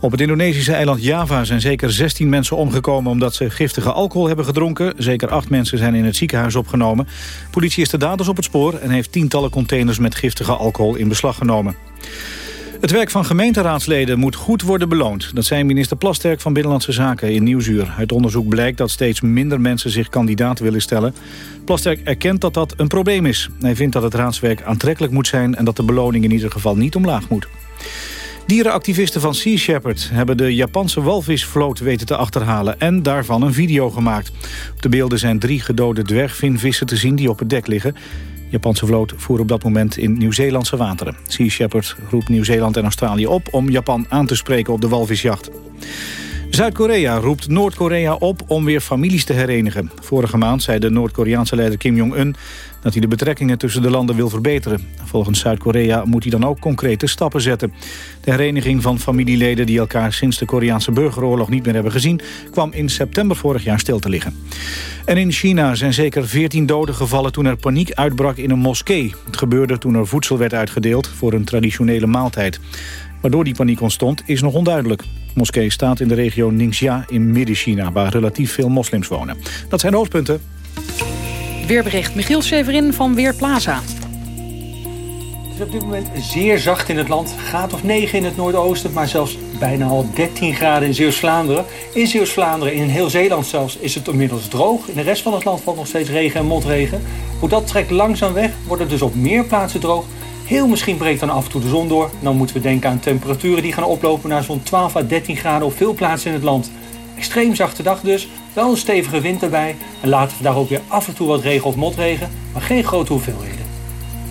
Op het Indonesische eiland Java zijn zeker 16 mensen omgekomen... omdat ze giftige alcohol hebben gedronken. Zeker acht mensen zijn in het ziekenhuis opgenomen. Politie is de daders op het spoor... en heeft tientallen containers met giftige alcohol in beslag genomen. Het werk van gemeenteraadsleden moet goed worden beloond. Dat zei minister Plasterk van Binnenlandse Zaken in Nieuwsuur. Uit onderzoek blijkt dat steeds minder mensen zich kandidaat willen stellen. Plasterk erkent dat dat een probleem is. Hij vindt dat het raadswerk aantrekkelijk moet zijn... en dat de beloning in ieder geval niet omlaag moet. Dierenactivisten van Sea Shepherd hebben de Japanse walvisvloot weten te achterhalen en daarvan een video gemaakt. Op de beelden zijn drie gedode dwergvinvissen te zien die op het dek liggen. De Japanse vloot voer op dat moment in Nieuw-Zeelandse wateren. Sea Shepherd roept Nieuw-Zeeland en Australië op om Japan aan te spreken op de walvisjacht. Zuid-Korea roept Noord-Korea op om weer families te herenigen. Vorige maand zei de Noord-Koreaanse leider Kim Jong-un dat hij de betrekkingen tussen de landen wil verbeteren. Volgens Zuid-Korea moet hij dan ook concrete stappen zetten. De hereniging van familieleden die elkaar sinds de Koreaanse burgeroorlog niet meer hebben gezien... kwam in september vorig jaar stil te liggen. En in China zijn zeker 14 doden gevallen toen er paniek uitbrak in een moskee. Het gebeurde toen er voedsel werd uitgedeeld voor een traditionele maaltijd. Waardoor die paniek ontstond is nog onduidelijk. De moskee staat in de regio Ningxia in Midden-China... waar relatief veel moslims wonen. Dat zijn de hoofdpunten. Weerbericht Michiel Severin van Weerplaza. Het is op dit moment zeer zacht in het land. Graad of 9 in het noordoosten, maar zelfs bijna al 13 graden in Zeeuws-Vlaanderen. In Zeeuws-Vlaanderen, in heel Zeeland zelfs, is het inmiddels droog. In de rest van het land valt nog steeds regen en motregen. Hoe dat trekt langzaam weg, wordt het dus op meer plaatsen droog. Heel misschien breekt dan af en toe de zon door. Dan moeten we denken aan temperaturen die gaan oplopen naar zo'n 12 à 13 graden op veel plaatsen in het land. Extreem zachte dag dus, wel een stevige wind erbij. En later vandaag ook weer af en toe wat regen of motregen, maar geen grote hoeveelheden.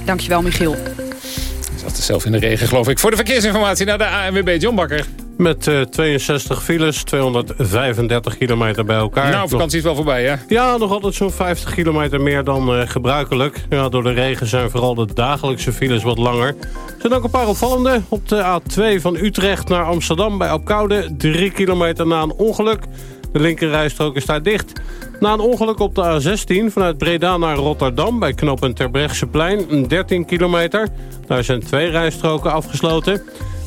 Dankjewel Michiel. Ik zat er zelf in de regen geloof ik. Voor de verkeersinformatie naar de ANWB John Bakker. Met uh, 62 files, 235 kilometer bij elkaar. Nou, vakantie is wel voorbij, hè? Ja, nog altijd zo'n 50 kilometer meer dan uh, gebruikelijk. Ja, door de regen zijn vooral de dagelijkse files wat langer. Er zijn ook een paar opvallende. Op de A2 van Utrecht naar Amsterdam bij Opkoude. 3 kilometer na een ongeluk. De linkerrijstrook is daar dicht. Na een ongeluk op de A16 vanuit Breda naar Rotterdam... bij knooppunt Terbrechtseplein, 13 kilometer. Daar zijn twee rijstroken afgesloten.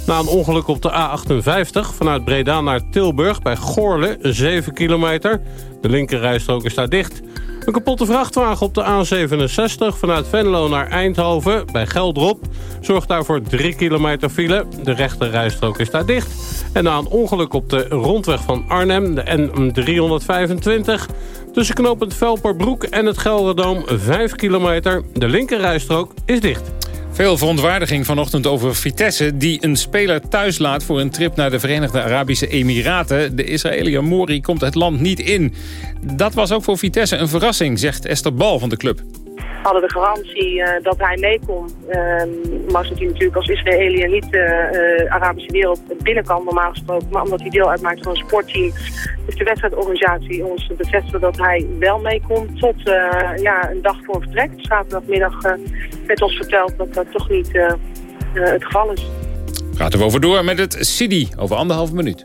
Na een ongeluk op de A58 vanuit Breda naar Tilburg bij Goorle, 7 kilometer. De linkerrijstrook is daar dicht. Een kapotte vrachtwagen op de A67 vanuit Venlo naar Eindhoven bij Geldrop... zorgt daarvoor 3 kilometer file. De rechterrijstrook is daar dicht. En na een ongeluk op de rondweg van Arnhem, de N325... tussen knooppunt Velperbroek en het Gelderdoom 5 kilometer. De linkerrijstrook is dicht. Veel verontwaardiging vanochtend over Vitesse... die een speler thuis laat voor een trip naar de Verenigde Arabische Emiraten. De Israëliër Mori komt het land niet in. Dat was ook voor Vitesse een verrassing, zegt Esther Bal van de club hadden de garantie uh, dat hij mee kon. Uh, maar hij natuurlijk als Israëliër niet de uh, Arabische wereld binnen kan, normaal gesproken. Maar omdat hij deel uitmaakt van een sportteam, is de wedstrijdorganisatie ons bevestigen dat hij wel mee kon. Tot ja, een dag voor vertrek. Zaterdagmiddag werd ons verteld dat dat toch niet het geval is. Praten we over door met het Sidi over anderhalve minuut.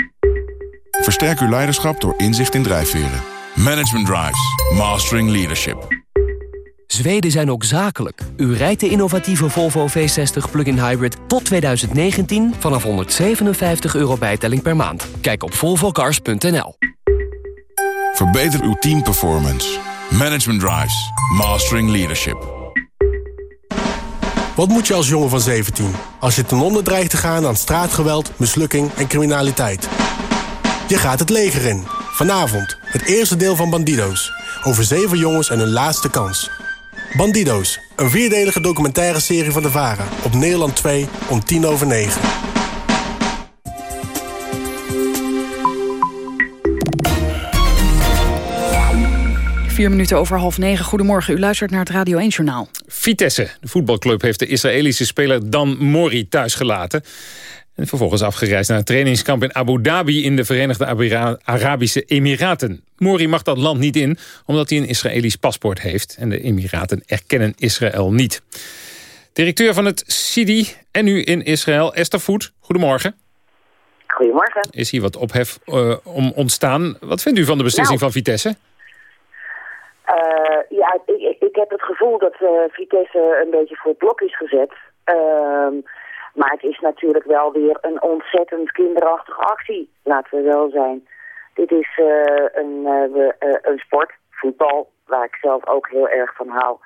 Versterk uw leiderschap door inzicht in drijfveren. Management Drives. Mastering Leadership. Zweden zijn ook zakelijk. U rijdt de innovatieve Volvo V60 plug-in hybrid tot 2019 vanaf 157 euro bijtelling per maand. Kijk op volvocars.nl. Verbeter uw teamperformance. Management Drives. Mastering Leadership. Wat moet je als jongen van 17 als je ten onder dreigt te gaan aan straatgeweld, mislukking en criminaliteit? Je gaat het leger in Vanavond, het eerste deel van Bandido's. Over zeven jongens en hun laatste kans. Bandido's, een vierdelige documentaire serie van de VARA. Op Nederland 2 om tien over negen. Vier minuten over half negen. Goedemorgen, u luistert naar het Radio 1-journaal. Vitesse, de voetbalclub, heeft de Israëlische speler Dan Mori thuisgelaten. En vervolgens afgereisd naar een trainingskamp in Abu Dhabi... in de Verenigde Arabische Emiraten. Mori mag dat land niet in, omdat hij een Israëlisch paspoort heeft. En de Emiraten erkennen Israël niet. Directeur van het CIDI en nu in Israël, Esther Voet. Goedemorgen. Goedemorgen. Is hier wat ophef uh, om ontstaan. Wat vindt u van de beslissing nou. van Vitesse? Uh, ja, ik, ik, heb het gevoel dat uh, Vitesse een beetje voor het blok is gezet. Uh, maar het is natuurlijk wel weer een ontzettend kinderachtige actie, laten we wel zijn. Dit is een, een sport, voetbal, waar ik zelf ook heel erg van hou.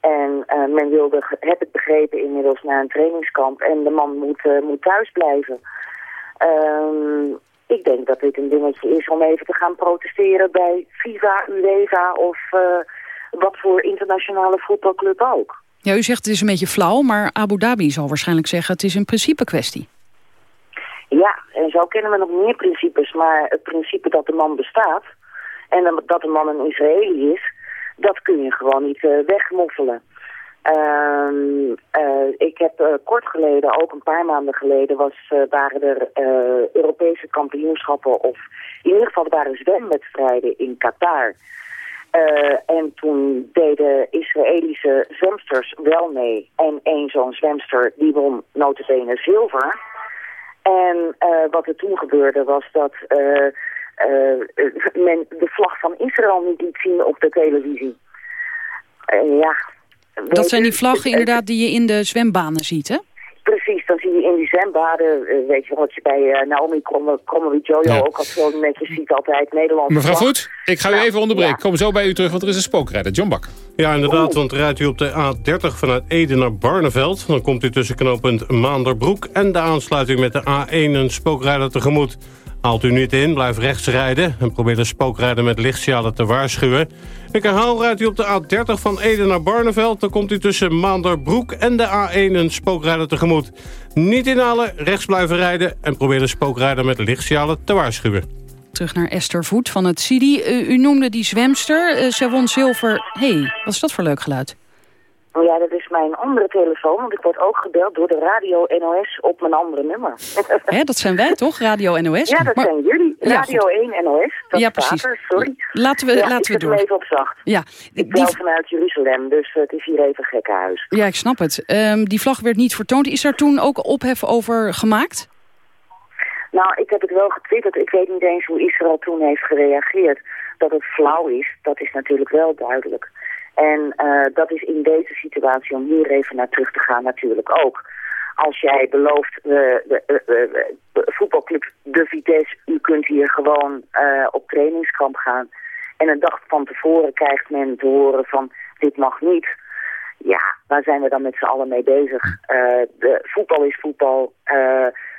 En men wilde, heb ik begrepen, inmiddels naar een trainingskamp. En de man moet, moet thuis blijven. Ehm, ik denk dat dit een dingetje is om even te gaan protesteren bij FIFA, UEFA of wat voor internationale voetbalclub ook. Ja, u zegt het is een beetje flauw, maar Abu Dhabi zal waarschijnlijk zeggen het is een principe kwestie. Ja, en zo kennen we nog meer principes, maar het principe dat de man bestaat en dat de man een Israëli is, dat kun je gewoon niet uh, wegmoffelen. Um, uh, ik heb uh, kort geleden, ook een paar maanden geleden, was, waren er Europese kampioenschappen of in ieder geval waren zwemwedstrijden in Qatar. En toen deden Israëlische zwemsters wel mee. En één zo'n zwemster die won notabene zilver. En wat er toen gebeurde was dat men de vlag van Israël niet liet zien op de televisie. ja, dat zijn die vlaggen inderdaad die je in de zwembanen ziet, hè? Precies, dan zie je in die zwembaden, uh, weet je wat je bij uh, Naomi Kromowidjojo ja. ook al zo netjes ziet altijd, Nederland. Mevrouw Voet, ik ga nou, u even onderbreken. Ja. Ik kom zo bij u terug, want er is een spookrijder. John Bak. Ja, inderdaad, want rijdt u op de A30 vanuit Ede naar Barneveld... dan komt u tussen knooppunt Maanderbroek en de aansluiting met de A1 een spookrijder tegemoet. Haalt u niet in, blijf rechts rijden en probeer de spookrijder met lichtsignalen te waarschuwen. Ik herhaal, rijdt u op de A30 van Ede naar Barneveld... dan komt u tussen Maanderbroek en de A1 een spookrijder tegemoet. Niet inhalen, rechts blijven rijden... en probeer de spookrijder met lichtsignalen te waarschuwen. Terug naar Esther Voet van het. Uh, u noemde die zwemster, uh, ze won zilver. hey, wat is dat voor leuk geluid? Oh ja, dat is mijn andere telefoon, want ik word ook gebeld door de Radio NOS op mijn andere nummer. Hè, dat zijn wij toch, Radio NOS? Ja, dat maar... zijn jullie. Radio ja, 1 NOS, dat ja, precies. Sorry. Laten we, ja, laten we door. Ik even op zacht. Ja. Ik bel die... vanuit Jeruzalem, dus het is hier even gekkenhuis. Ja, ik snap het. Um, die vlag werd niet vertoond. Is er toen ook ophef over gemaakt? Nou, ik heb het wel getwitterd. Ik weet niet eens hoe Israël toen heeft gereageerd. Dat het flauw is, dat is natuurlijk wel duidelijk. En uh, dat is in deze situatie, om hier even naar terug te gaan, natuurlijk ook. Als jij belooft, uh, de, voetbalclub De Vitesse, u kunt hier gewoon op trainingskamp gaan. En een dag van tevoren krijgt men te horen van, dit mag niet. Ja, waar zijn we dan met z'n allen mee bezig? de, voetbal is voetbal.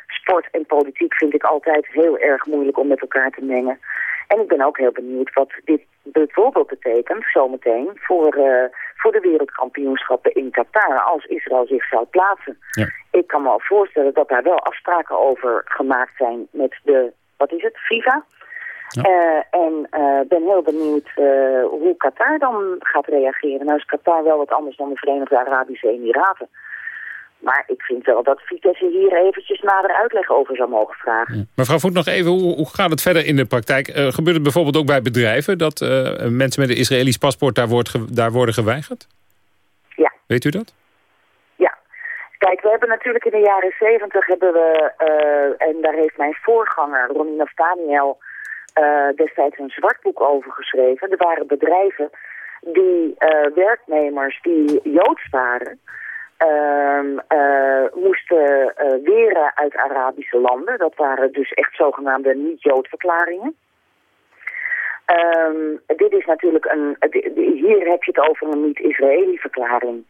sport en politiek vind ik altijd heel erg moeilijk om met elkaar te mengen. En ik ben ook heel benieuwd wat dit bijvoorbeeld betekent, zometeen, voor, uh, voor de wereldkampioenschappen in Qatar, als Israël zich zou plaatsen. Ja. Ik kan me al voorstellen dat daar wel afspraken over gemaakt zijn met de, wat is het, FIFA? Ja. Uh, en uh, ben heel benieuwd hoe Qatar dan gaat reageren. Nou is Qatar wel wat anders dan de Verenigde Arabische Emiraten. Maar ik vind wel dat Vitesse hier eventjes nader uitleg over zou mogen vragen. Ja. Mevrouw Voet, nog even, hoe, hoe, gaat het verder in de praktijk? Uh, gebeurt het bijvoorbeeld ook bij bedrijven... dat uh, mensen met een Israëlisch paspoort daar, wordt daar worden geweigerd? Ja. Weet u dat? Ja. Kijk, we hebben natuurlijk in de jaren zeventig hebben we... Uh, en daar heeft mijn voorganger, Ronnie Naftaniel... destijds een zwartboek over geschreven. Er waren bedrijven die werknemers die Joods waren... Um, uh, moesten uh, weren uit Arabische landen. Dat waren dus echt zogenaamde niet-Joodverklaringen. Um, dit is natuurlijk een... Hier heb je het over een niet-Israëli-verklaring.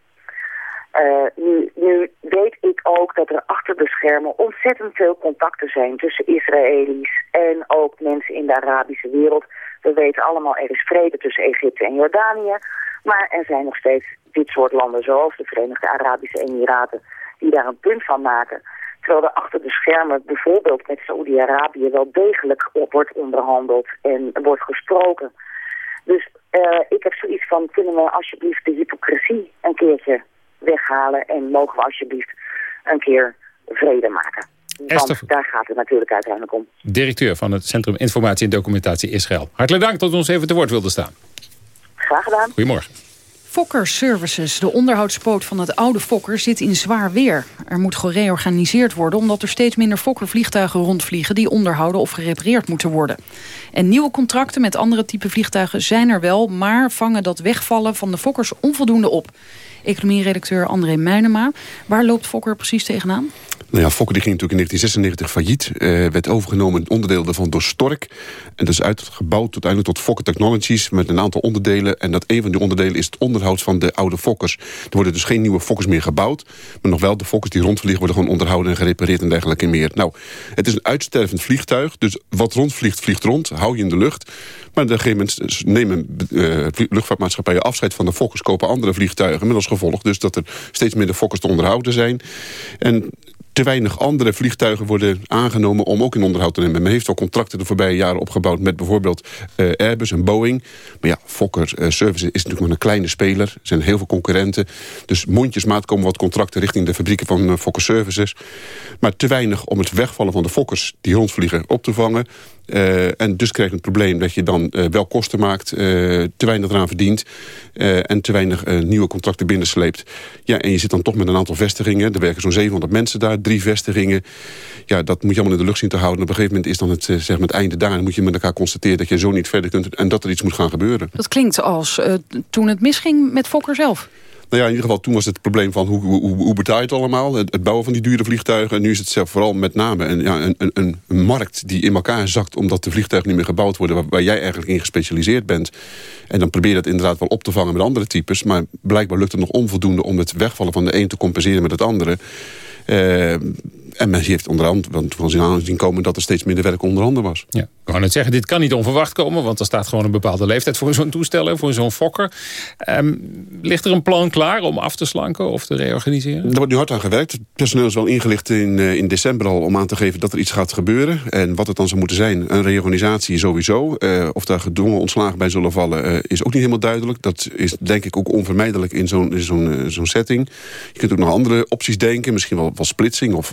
Nu, nu weet ik ook dat er achter de schermen ontzettend veel contacten zijn tussen Israëli's en ook mensen in de Arabische wereld. We weten allemaal, er is vrede tussen Egypte en Jordanië. Maar er zijn nog steeds dit soort landen zoals de Verenigde Arabische Emiraten die daar een punt van maken. Terwijl er achter de schermen bijvoorbeeld met Saoedi-Arabië wel degelijk op wordt onderhandeld en wordt gesproken. Dus uh, ik heb zoiets van, kunnen we alsjeblieft de hypocrisie een keertje weghalen en mogen we alsjeblieft een keer vrede maken. Want daar gaat het natuurlijk uiteindelijk om. Directeur van het Centrum Informatie en Documentatie Israël. Hartelijk dank dat u ons even te woord wilde staan. Graag gedaan. Goedemorgen. Fokker Services, de onderhoudspoot van het oude Fokker, zit in zwaar weer. Er moet gereorganiseerd worden omdat er steeds minder Fokker-vliegtuigen rondvliegen... die onderhouden of gerepareerd moeten worden. En nieuwe contracten met andere type vliegtuigen zijn er wel... maar vangen dat wegvallen van de Fokkers onvoldoende op. Economieredacteur André Muinema, waar loopt Fokker precies tegenaan? Nou ja, Fokker die ging natuurlijk in 1996 failliet. Uh, werd overgenomen, onderdeel daarvan door Stork. En dat is uitgebouwd uiteindelijk tot Fokker Technologies... met een aantal onderdelen. En dat een van die onderdelen is het onderhoud van de oude Fokkers. Er worden dus geen nieuwe Fokkers meer gebouwd. Maar nog wel de Fokkers die rondvliegen worden gewoon onderhouden... en gerepareerd en dergelijke meer. Nou, het is een uitstervend vliegtuig. Dus wat rondvliegt, vliegt rond. Hou je in de lucht. Maar op een gegeven moment nemen uh, luchtvaartmaatschappijen afscheid van de Fokkers... kopen andere vliegtuigen met als gevolg. Dus dat er steeds minder Fokkers te onderhouden zijn. En te weinig andere vliegtuigen worden aangenomen om ook in onderhoud te nemen. Men heeft al contracten de voorbije jaren opgebouwd met bijvoorbeeld uh, Airbus en Boeing. Maar ja, Fokker uh, Service is natuurlijk maar een kleine speler. Er zijn heel veel concurrenten. Dus mondjesmaat komen wat contracten richting de fabrieken van uh, Fokker Services. Maar te weinig om het wegvallen van de Fokkers die rondvliegen op te vangen. Uh, en dus krijg je het probleem dat je dan uh, wel kosten maakt, uh, te weinig eraan verdient en te weinig nieuwe contracten binnensleept. Ja, en je zit dan toch met een aantal vestigingen. Er werken zo'n 700 mensen daar, drie vestigingen. Ja, dat moet je allemaal in de lucht zien te houden. op een gegeven moment is dan het, zeg maar het einde daar. Dan moet je met elkaar constateren dat je zo niet verder kunt en dat er iets moet gaan gebeuren. Dat klinkt als toen het misging met Fokker zelf. Nou ja, in ieder geval toen was het, probleem van hoe, hoe, hoe betaal je het allemaal? Het, bouwen van die dure vliegtuigen. En nu is het vooral met name een, ja, een, een, een, markt die in elkaar zakt... omdat de vliegtuigen niet meer gebouwd worden... Waar, waar, jij eigenlijk in gespecialiseerd bent. En dan probeer je dat inderdaad wel op te vangen met andere types. Maar blijkbaar lukt het nog onvoldoende om het wegvallen van de een te compenseren met het andere. Uh, en men heeft onderhand van zijn aanzien komen dat er steeds minder werk onderhanden was. Ja, ik wou net zeggen, dit kan niet onverwacht komen... want er staat gewoon een bepaalde leeftijd voor zo'n toestel, voor zo'n fokker. Um, ligt er een plan klaar om af te slanken of te reorganiseren? Er wordt nu hard aan gewerkt. Het personeel is wel ingelicht in, uh, in december al om aan te geven dat er iets gaat gebeuren. En wat het dan zou moeten zijn, een reorganisatie sowieso. Uh, of daar gedwongen ontslagen bij zullen vallen uh, is ook niet helemaal duidelijk. Dat is denk ik ook onvermijdelijk in zo'n zo'n zo'n setting. Je kunt ook nog andere opties denken, misschien wel, wel splitsing of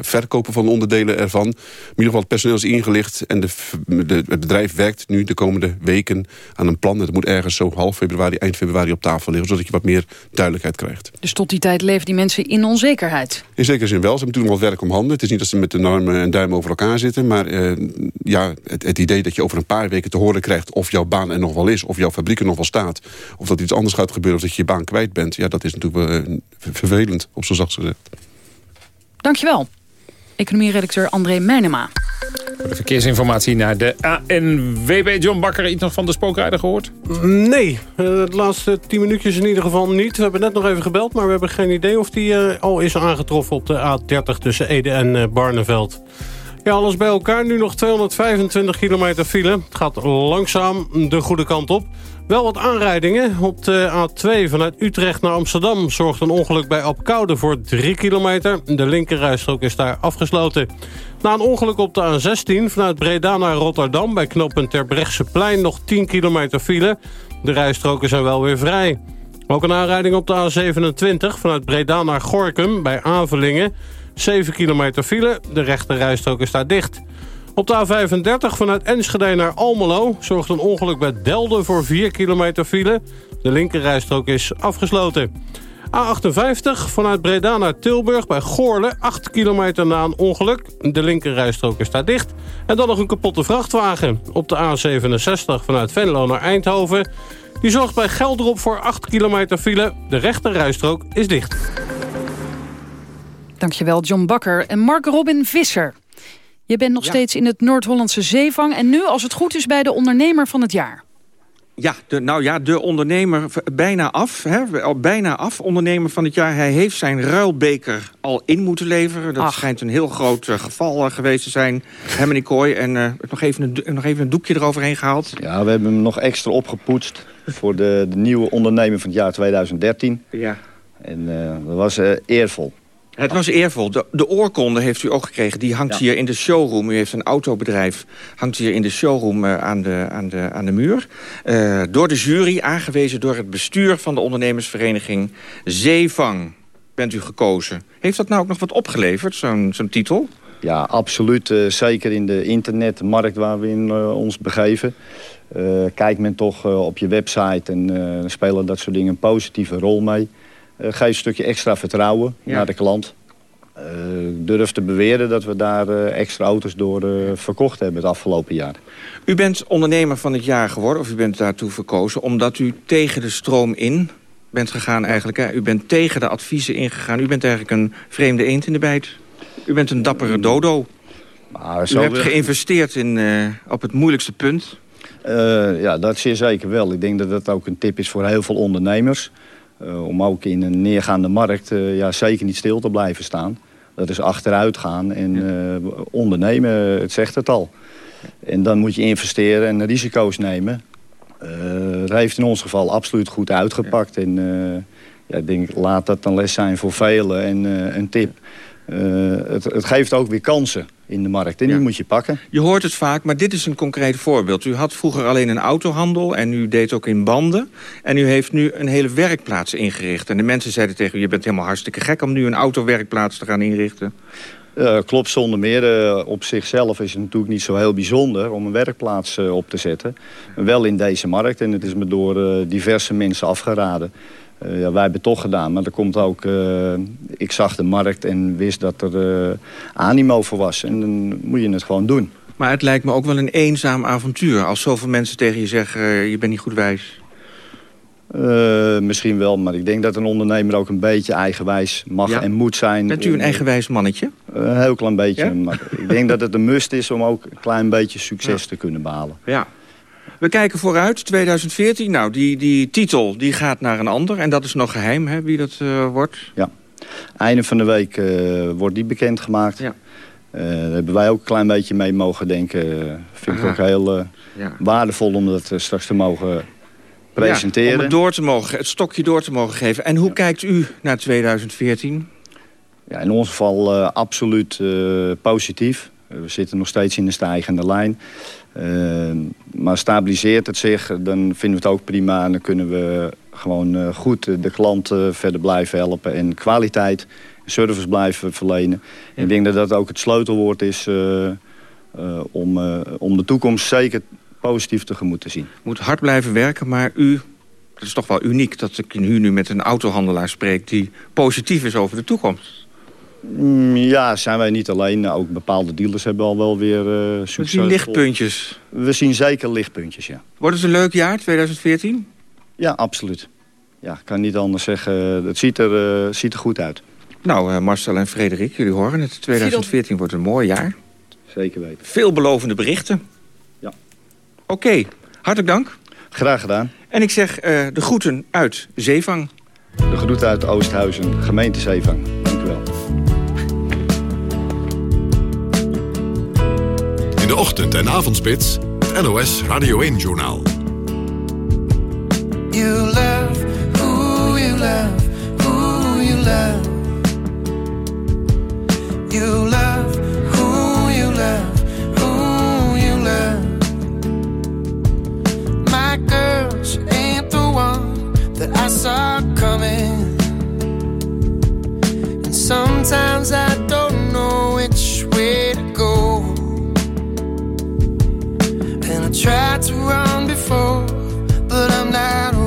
verkopen van onderdelen ervan. In ieder geval het personeel is ingelicht en de, de, het bedrijf werkt nu de komende weken aan een plan. Het moet ergens zo half februari, eind februari op tafel liggen, zodat je wat meer duidelijkheid krijgt. Dus tot die tijd leven die mensen in onzekerheid? In zekere zin wel. Ze hebben natuurlijk nog wat werk om handen. Het is niet dat ze met de normen en duimen over elkaar zitten, maar uh, ja, het, het, idee dat je over een paar weken te horen krijgt of jouw baan er nog wel is, of jouw fabriek er nog wel staat, of dat iets anders gaat gebeuren of dat je je baan kwijt bent, ja, dat is natuurlijk wel uh, vervelend, op zo zacht gezegd. Dankjewel. Economie-redacteur André Meijnema. Voor de verkeersinformatie naar de ANWB. John Bakker, iets nog van de spookrijder gehoord? Nee, de laatste tien minuutjes in ieder geval niet. We hebben net nog even gebeld, maar we hebben geen idee of die uh, al is aangetroffen op de A30 tussen Ede en uh, Barneveld. Ja, alles bij elkaar. Nu nog 225 kilometer file. Het gaat langzaam de goede kant op. Wel wat aanrijdingen. Op de A2 vanuit Utrecht naar Amsterdam... zorgt een ongeluk bij Apkoude voor 3 kilometer. De linkerrijstrook is daar afgesloten. Na een ongeluk op de A16 vanuit Breda naar Rotterdam... bij knooppunt Terbrechtseplein nog 10 kilometer file. De rijstroken zijn wel weer vrij. Ook een aanrijding op de A27 vanuit Breda naar Gorkum bij Avelingen... 7 kilometer file, de rechte rijstrook is daar dicht. Op de A35 vanuit Enschede naar Almelo zorgt een ongeluk bij Delden voor 4 kilometer file. De linkerrijstrook is afgesloten. A58 vanuit Breda naar Tilburg bij Goorle, 8 kilometer na een ongeluk. De linkerrijstrook is daar dicht. En dan nog een kapotte vrachtwagen. Op de A67 vanuit Venlo naar Eindhoven. Die zorgt bij Geldrop voor 8 kilometer file. De rechterrijstrook is dicht. Dankjewel John Bakker en Mark Robin Visser. Je bent nog steeds in het Noord-Hollandse zeevang... en nu, als het goed is, bij de ondernemer van het jaar. Ja, de, nou ja, de ondernemer bijna af, hè, al bijna af, ondernemer van het jaar. Hij heeft zijn ruilbeker al in moeten leveren. Dat schijnt een heel groot uh, geval uh, geweest te zijn. Hemmeny Kooi en uh, nog, even een, nog even een doekje eroverheen gehaald. Ja, we hebben hem nog extra opgepoetst voor de, de nieuwe ondernemer van het jaar 2013. Ja. En dat was eervol. Het was eervol. De, de, oorkonde heeft u ook gekregen. Die hangt hier in de showroom. U heeft een autobedrijf. Hangt hier in de showroom uh, aan, de, aan, de, aan de muur. Uh, door de jury, aangewezen door het bestuur van de ondernemersvereniging Zeevang. Bent u gekozen. Heeft dat nou ook nog wat opgeleverd, zo'n zo'n titel? Ja, absoluut. Uh, zeker in de internetmarkt waar we in ons begeven. kijkt men toch op je website en spelen dat soort dingen een positieve rol mee. Uh, geef een stukje extra vertrouwen naar de klant. Uh, durf te beweren dat we daar uh, extra auto's door verkocht hebben het afgelopen jaar. U bent ondernemer van het jaar geworden, of u bent daartoe verkozen... omdat u tegen de stroom in bent gegaan eigenlijk. Hè? U bent tegen de adviezen ingegaan. U bent eigenlijk een vreemde eend in de bijt. U bent een dappere dodo. Maar u hebt geïnvesteerd in, op het moeilijkste punt. ja, dat zeer zeker wel. Ik denk dat dat ook een tip is voor heel veel ondernemers... Uh, om ook in een neergaande markt uh, ja, zeker niet stil te blijven staan. Dat is achteruit gaan en uh, ondernemen, het zegt het al. En dan moet je investeren en risico's nemen. dat heeft in ons geval absoluut goed uitgepakt. En ja, ik denk, laat dat een les zijn voor velen en een tip. Het, het geeft ook weer kansen in de markt. En die moet je pakken. Je hoort het vaak, maar dit is een concreet voorbeeld. U had vroeger alleen een autohandel en u deed ook in banden. En u heeft nu een hele werkplaats ingericht. En de mensen zeiden tegen u, je bent helemaal hartstikke gek... om nu een autowerkplaats te gaan inrichten. Uh, klopt zonder meer. Uh, op zichzelf is het natuurlijk niet zo heel bijzonder om een werkplaats op te zetten. Wel in deze markt en het is me door diverse mensen afgeraden. Uh, ja, wij hebben het toch gedaan, maar er komt ook... Uh, ik zag de markt en wist dat er uh, animo voor was. En dan moet je het gewoon doen. Maar het lijkt me ook wel een eenzaam avontuur... als zoveel mensen tegen je zeggen, je bent niet goed wijs. misschien wel, maar ik denk dat een ondernemer ook een beetje eigenwijs mag ja. en moet zijn. Bent u een eigenwijs mannetje? een heel klein beetje. Ja? Maar ik denk dat het een must is om ook een klein beetje succes te kunnen behalen. Ja. We kijken vooruit, 2014. Nou, die, die titel die gaat naar een ander. En dat is nog geheim, hè, wie dat uh, wordt. Ja. Einde van de week uh, wordt die bekendgemaakt. Ja. Uh, daar hebben wij ook een klein beetje mee mogen denken. Vind Aha. ik ook heel ja. waardevol om dat straks te mogen presenteren. Ja, om het, door te mogen, het stokje door te mogen geven. En hoe ja. kijkt u naar 2014? Ja, in ons geval absoluut positief. We zitten nog steeds in de stijgende lijn. Uh, maar stabiliseert het zich, dan vinden we het ook prima. En dan kunnen we gewoon uh, goed de klanten verder blijven helpen. En kwaliteit, service blijven verlenen. Ja. Ik denk dat dat ook het sleutelwoord is uh, om, om de toekomst zeker positief tegemoet te zien. Moet hard blijven werken, maar u... Het is toch wel uniek dat ik nu, nu met een autohandelaar spreek... die positief is over de toekomst. Mm, ja, zijn wij niet alleen. Ook bepaalde dealers hebben al wel weer uh, succes. We zien lichtpuntjes. We zien zeker lichtpuntjes, ja. Wordt het een leuk jaar, 2014? Ja, absoluut. Ja, ik kan niet anders zeggen. Het ziet er, uh, ziet er goed uit. Nou, uh, Marcel en Frederik, jullie horen het. 2014 wordt een mooi jaar. Zeker weten. Veelbelovende berichten. Ja. Oké, okay. hartelijk dank. Graag gedaan. En ik zeg de groeten uit Zeevang. De groeten uit Oosthuizen, gemeente Zeevang. De ochtend- en avondspits, het NOS Radio 1-journaal. You love who you love, who you love. You love who you love, who you love. My girl, she ain't the one that I saw coming. And sometimes I don't know which way tried to run before, but I'm not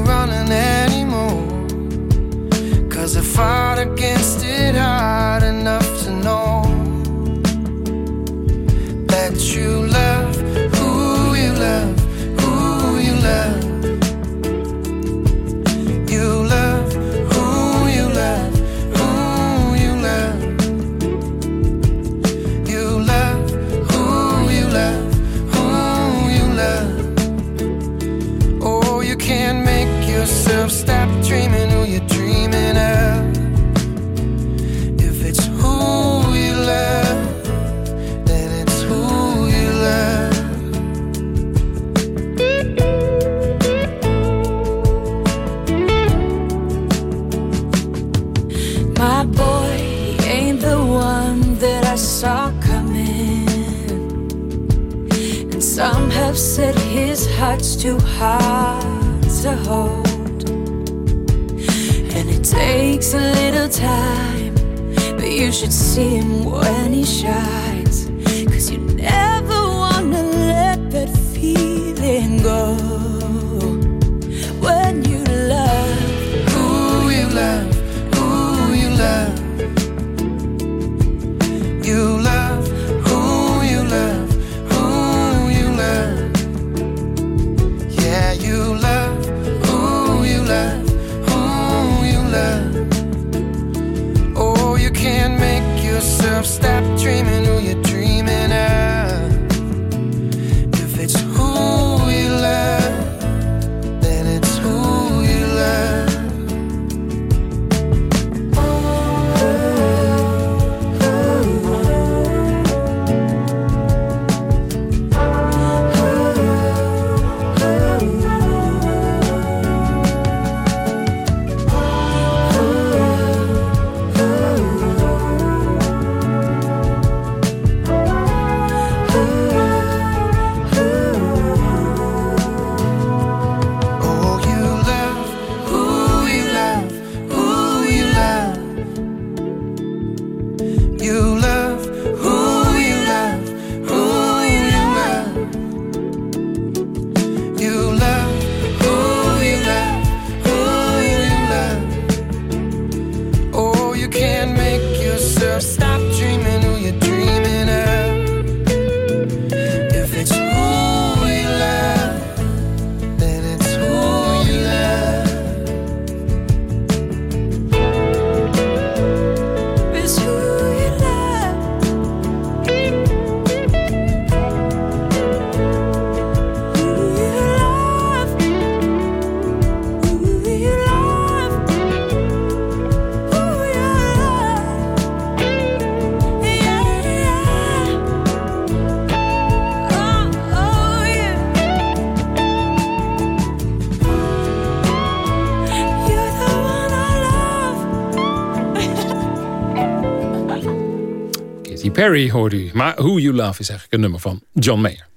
Perry hoorde u. Maar Who You Love is eigenlijk een nummer van John Mayer.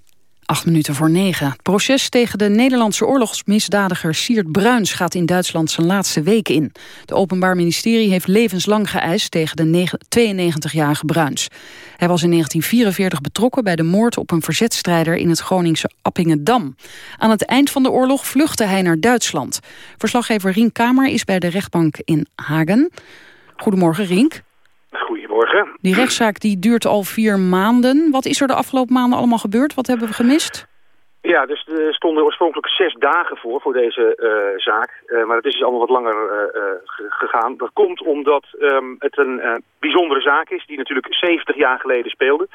Acht minuten voor negen. Het proces tegen de Nederlandse oorlogsmisdadiger Siert Bruins gaat in Duitsland zijn laatste week in. Het Openbaar Ministerie heeft levenslang geëist tegen de negen- 92-jarige Bruins. Hij was in 1944 betrokken bij de moord op een verzetstrijder in het Groningse Appingedam. Aan het eind van de oorlog vluchtte hij naar Duitsland. Verslaggever Rien Kamer is bij de rechtbank in Hagen. Goedemorgen Rink. Goedemorgen. Die rechtszaak die duurt al vier maanden. Wat is er de afgelopen maanden allemaal gebeurd? Wat hebben we gemist? Ja, dus er stonden oorspronkelijk zes dagen voor, voor deze eh, zaak. Eh, maar het is dus allemaal wat langer eh, ge- gegaan. Dat komt omdat ehm, het een bijzondere zaak is, die natuurlijk 70 jaar geleden speelde.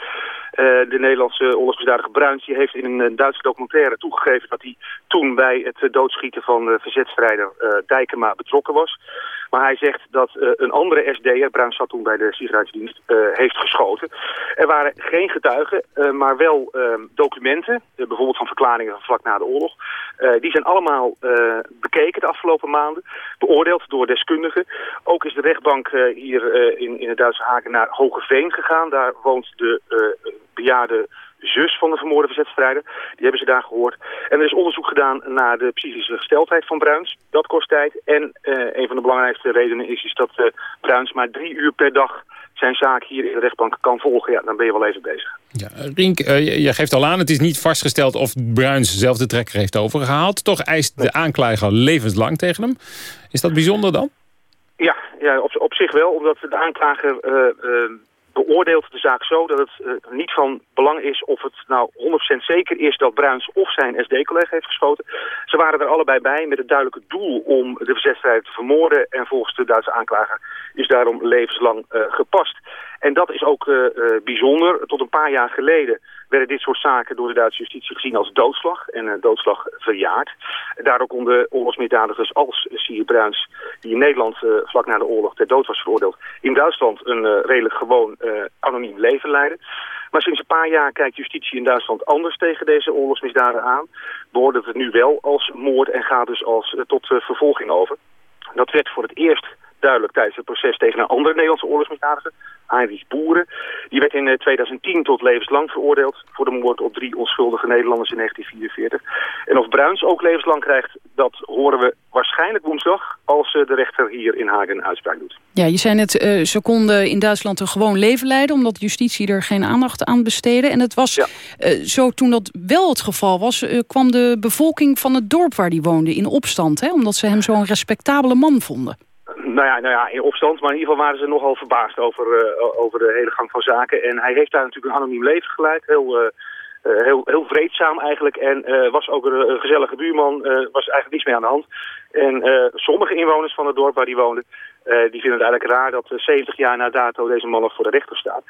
De Nederlandse oorlogsmisdadiger Bruins die heeft in een Duitse documentaire toegegeven dat hij toen bij het doodschieten van de verzetstrijder Dijkema betrokken was. Maar hij zegt dat eh, een andere SD'er, Bruins zat toen bij de Sicherheidsdienst, eh, heeft geschoten. Er waren geen getuigen, eh, maar wel ehm, documenten, bijvoorbeeld van verklaringen van vlak na de oorlog. Die zijn allemaal bekeken de afgelopen maanden, beoordeeld door deskundigen. Ook is de rechtbank hier in, in het Duitse Hagen naar Hogeveen gegaan. Daar woont de bejaarde zus van de vermoorde verzetstrijder. Die hebben ze daar gehoord. En er is onderzoek gedaan naar de psychische gesteldheid van Bruins. Dat kost tijd. En eh, een van de belangrijkste redenen is, is dat eh, Bruins maar drie uur per dag zijn zaak hier in de rechtbank kan volgen. Ja, dan ben je wel even bezig. Ja, Rink, eh, je- geeft al aan, het is niet vastgesteld of Bruins zelf de trekker heeft overgehaald. Toch eist de aanklager levenslang tegen hem. Is dat bijzonder dan? Ja, ja op, op zich wel, omdat de aanklager beoordeelt de zaak zo dat het eh, niet van belang is of het nou 100% zeker is dat Bruins of zijn SD-collega heeft geschoten. Ze waren er allebei bij met het duidelijke doel om de verzetstrijder te vermoorden en volgens de Duitse aanklager is daarom levenslang eh, gepast. En dat is ook eh, bijzonder. Tot een paar jaar geleden werden dit soort zaken door de Duitse justitie gezien als doodslag en uh, doodslag verjaard. Daardoor konden oorlogsmisdadigers als Sier Bruins, die in Nederland uh, vlak na de oorlog ter dood was veroordeeld, in Duitsland een uh, redelijk gewoon anoniem leven leiden. Maar sinds een paar jaar kijkt justitie in Duitsland anders tegen deze oorlogsmisdaden aan. Beoordeelt het nu wel als moord en gaat dus als, tot vervolging over. Dat werd voor het eerst duidelijk tijdens het proces tegen een andere Nederlandse oorlogsmisdadiger, Heinrich Boeren. Die werd in 2010 eh, tot levenslang veroordeeld voor de moord op drie onschuldige Nederlanders in 1944. En of Bruins ook levenslang krijgt, dat horen we waarschijnlijk woensdag als eh, de rechter hier in Hagen een uitspraak doet. Ja, je zei net, uh, ze konden in Duitsland een gewoon leven leiden... omdat justitie er geen aandacht aan besteedde. En het was zo, toen dat wel het geval was... kwam de bevolking van het dorp waar die woonde in opstand... Hè, omdat ze hem zo'n respectabele man vonden. Nou ja, nou ja, in opstand, maar in ieder geval waren ze nogal verbaasd over, uh, over de hele gang van zaken. En hij heeft daar natuurlijk een anoniem leven geleid, heel, uh, heel, heel vreedzaam eigenlijk. En uh, was ook een, gezellige buurman, was eigenlijk niets meer aan de hand. En sommige inwoners van het dorp waar hij woonde, die vinden het eigenlijk raar dat 70 jaar na dato deze man nog voor de rechter staat.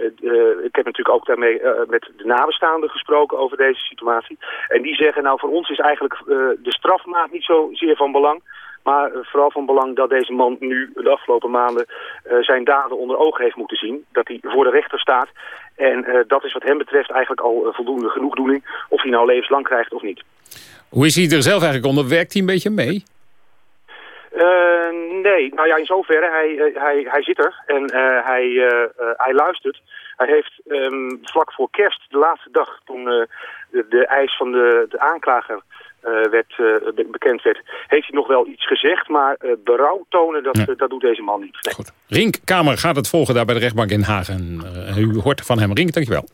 Uh, ik heb natuurlijk ook daarmee uh, met de nabestaanden gesproken over deze situatie. En die zeggen, nou voor ons is eigenlijk uh, de strafmaat niet zozeer van belang. Maar vooral van belang dat deze man nu de afgelopen maanden uh, zijn daden onder ogen heeft moeten zien. Dat hij voor de rechter staat. En uh, dat is wat hem betreft eigenlijk al uh, voldoende genoegdoening. Of hij nou levenslang krijgt of niet. Hoe is hij er zelf eigenlijk onder? Werkt hij een beetje mee? nee, nou ja, in zoverre. Hij, hij, hij zit er en hij, hij luistert. Hij heeft um, vlak voor kerst, de laatste dag, toen de, de eis van de, de aanklager werd, uh, bekend werd, heeft hij nog wel iets gezegd. Maar uh, berouw tonen, dat, ja. dat doet deze man niet. Nee. Goed. Rink Kamer gaat het volgen daar bij de rechtbank in Hagen. u hoort van hem. Rink, dankjewel.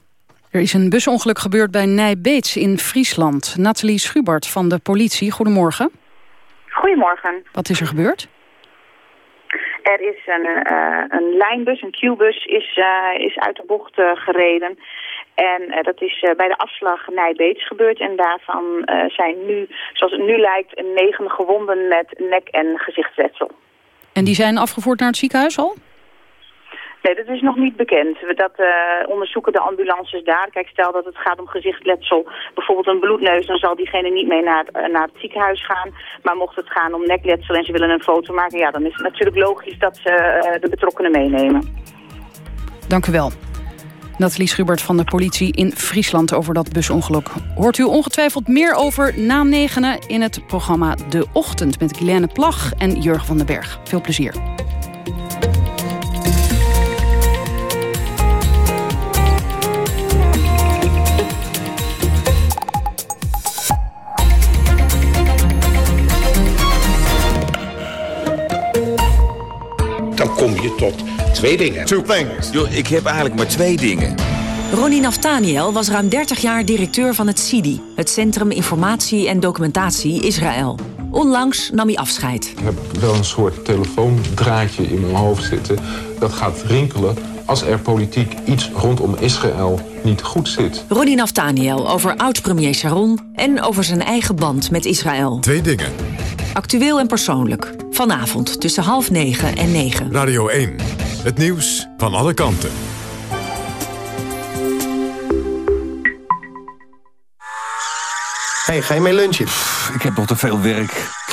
Er is een busongeluk gebeurd bij Nijbeets in Friesland. Nathalie Schubert van de politie, goedemorgen. Goedemorgen. Wat is er gebeurd? Er is een, uh, een lijnbus, een Q-bus, is, uh, is uit de bocht uh, gereden. En uh, dat is uh, bij de afslag Nijbeets gebeurd. En daarvan uh, zijn nu, zoals het nu lijkt, negen gewonden met nek- en gezichtsletsel. En die zijn afgevoerd naar het ziekenhuis al? Nee, dat is nog niet bekend. We dat onderzoeken de ambulances daar. Kijk, stel dat het gaat om gezichtsletsel, bijvoorbeeld een bloedneus... dan zal diegene niet mee naar, naar het ziekenhuis gaan. Maar mocht het gaan om nekletsel en ze willen een foto maken... ja, dan is het natuurlijk logisch dat ze de betrokkenen meenemen. Dank u wel. Nathalie Schubert van de politie in Friesland over dat busongeluk. Hoort u ongetwijfeld meer over na negenen in het programma De Ochtend... met Guylaine Plag en Jurgen van den Berg. Veel plezier. Dan kom je tot twee dingen. Two things. Yo, ik heb eigenlijk maar twee dingen. Ronnie Naftaniel was ruim 30 jaar directeur van het CIDI... het Centrum Informatie en Documentatie Israël. Onlangs nam hij afscheid. Ik heb wel een soort telefoondraadje in mijn hoofd zitten. Dat gaat rinkelen als er politiek iets rondom Israël niet goed zit. Ronnie Naftaniel over oud-premier Sharon... en over zijn eigen band met Israël. Twee dingen. Actueel en persoonlijk. Vanavond tussen half negen en negen. Radio 1. Het nieuws van alle kanten. Hey, ga je mee lunchen? Ik heb nog te veel werk.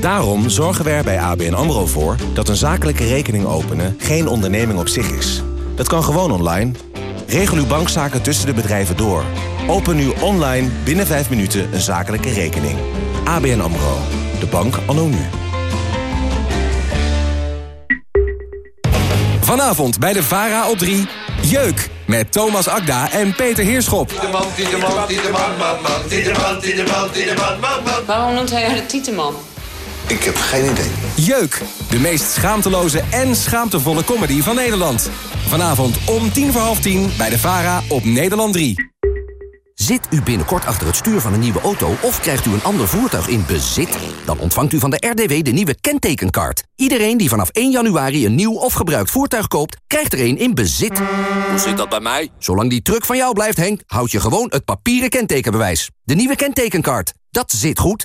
Daarom zorgen wij er bij ABN AMRO voor dat een zakelijke rekening openen geen onderneming op zich is. Dat kan gewoon online. Regel uw bankzaken tussen de bedrijven door. Open nu online binnen 5 minuten een zakelijke rekening. ABN AMRO. De bank anno nu. Vanavond bij de VARA op 3. Jeuk. Met Thomas Akda en Peter Heerschop. Waarom noemt hij haar de Tieteman? Ik heb geen idee. Jeuk. De meest schaamteloze en schaamtevolle comedy van Nederland. Vanavond om tien voor half tien bij de VARA op Nederland 3. Zit u binnenkort achter het stuur van een nieuwe auto of krijgt u een ander voertuig in bezit? Dan ontvangt u van de RDW de nieuwe kentekenkaart. Iedereen die vanaf 1 januari een nieuw of gebruikt voertuig koopt, krijgt er een in bezit. Hoe zit dat bij mij? Zolang die truck van jou blijft, Henk, houd je gewoon het papieren kentekenbewijs. De nieuwe kentekenkaart. Dat zit goed.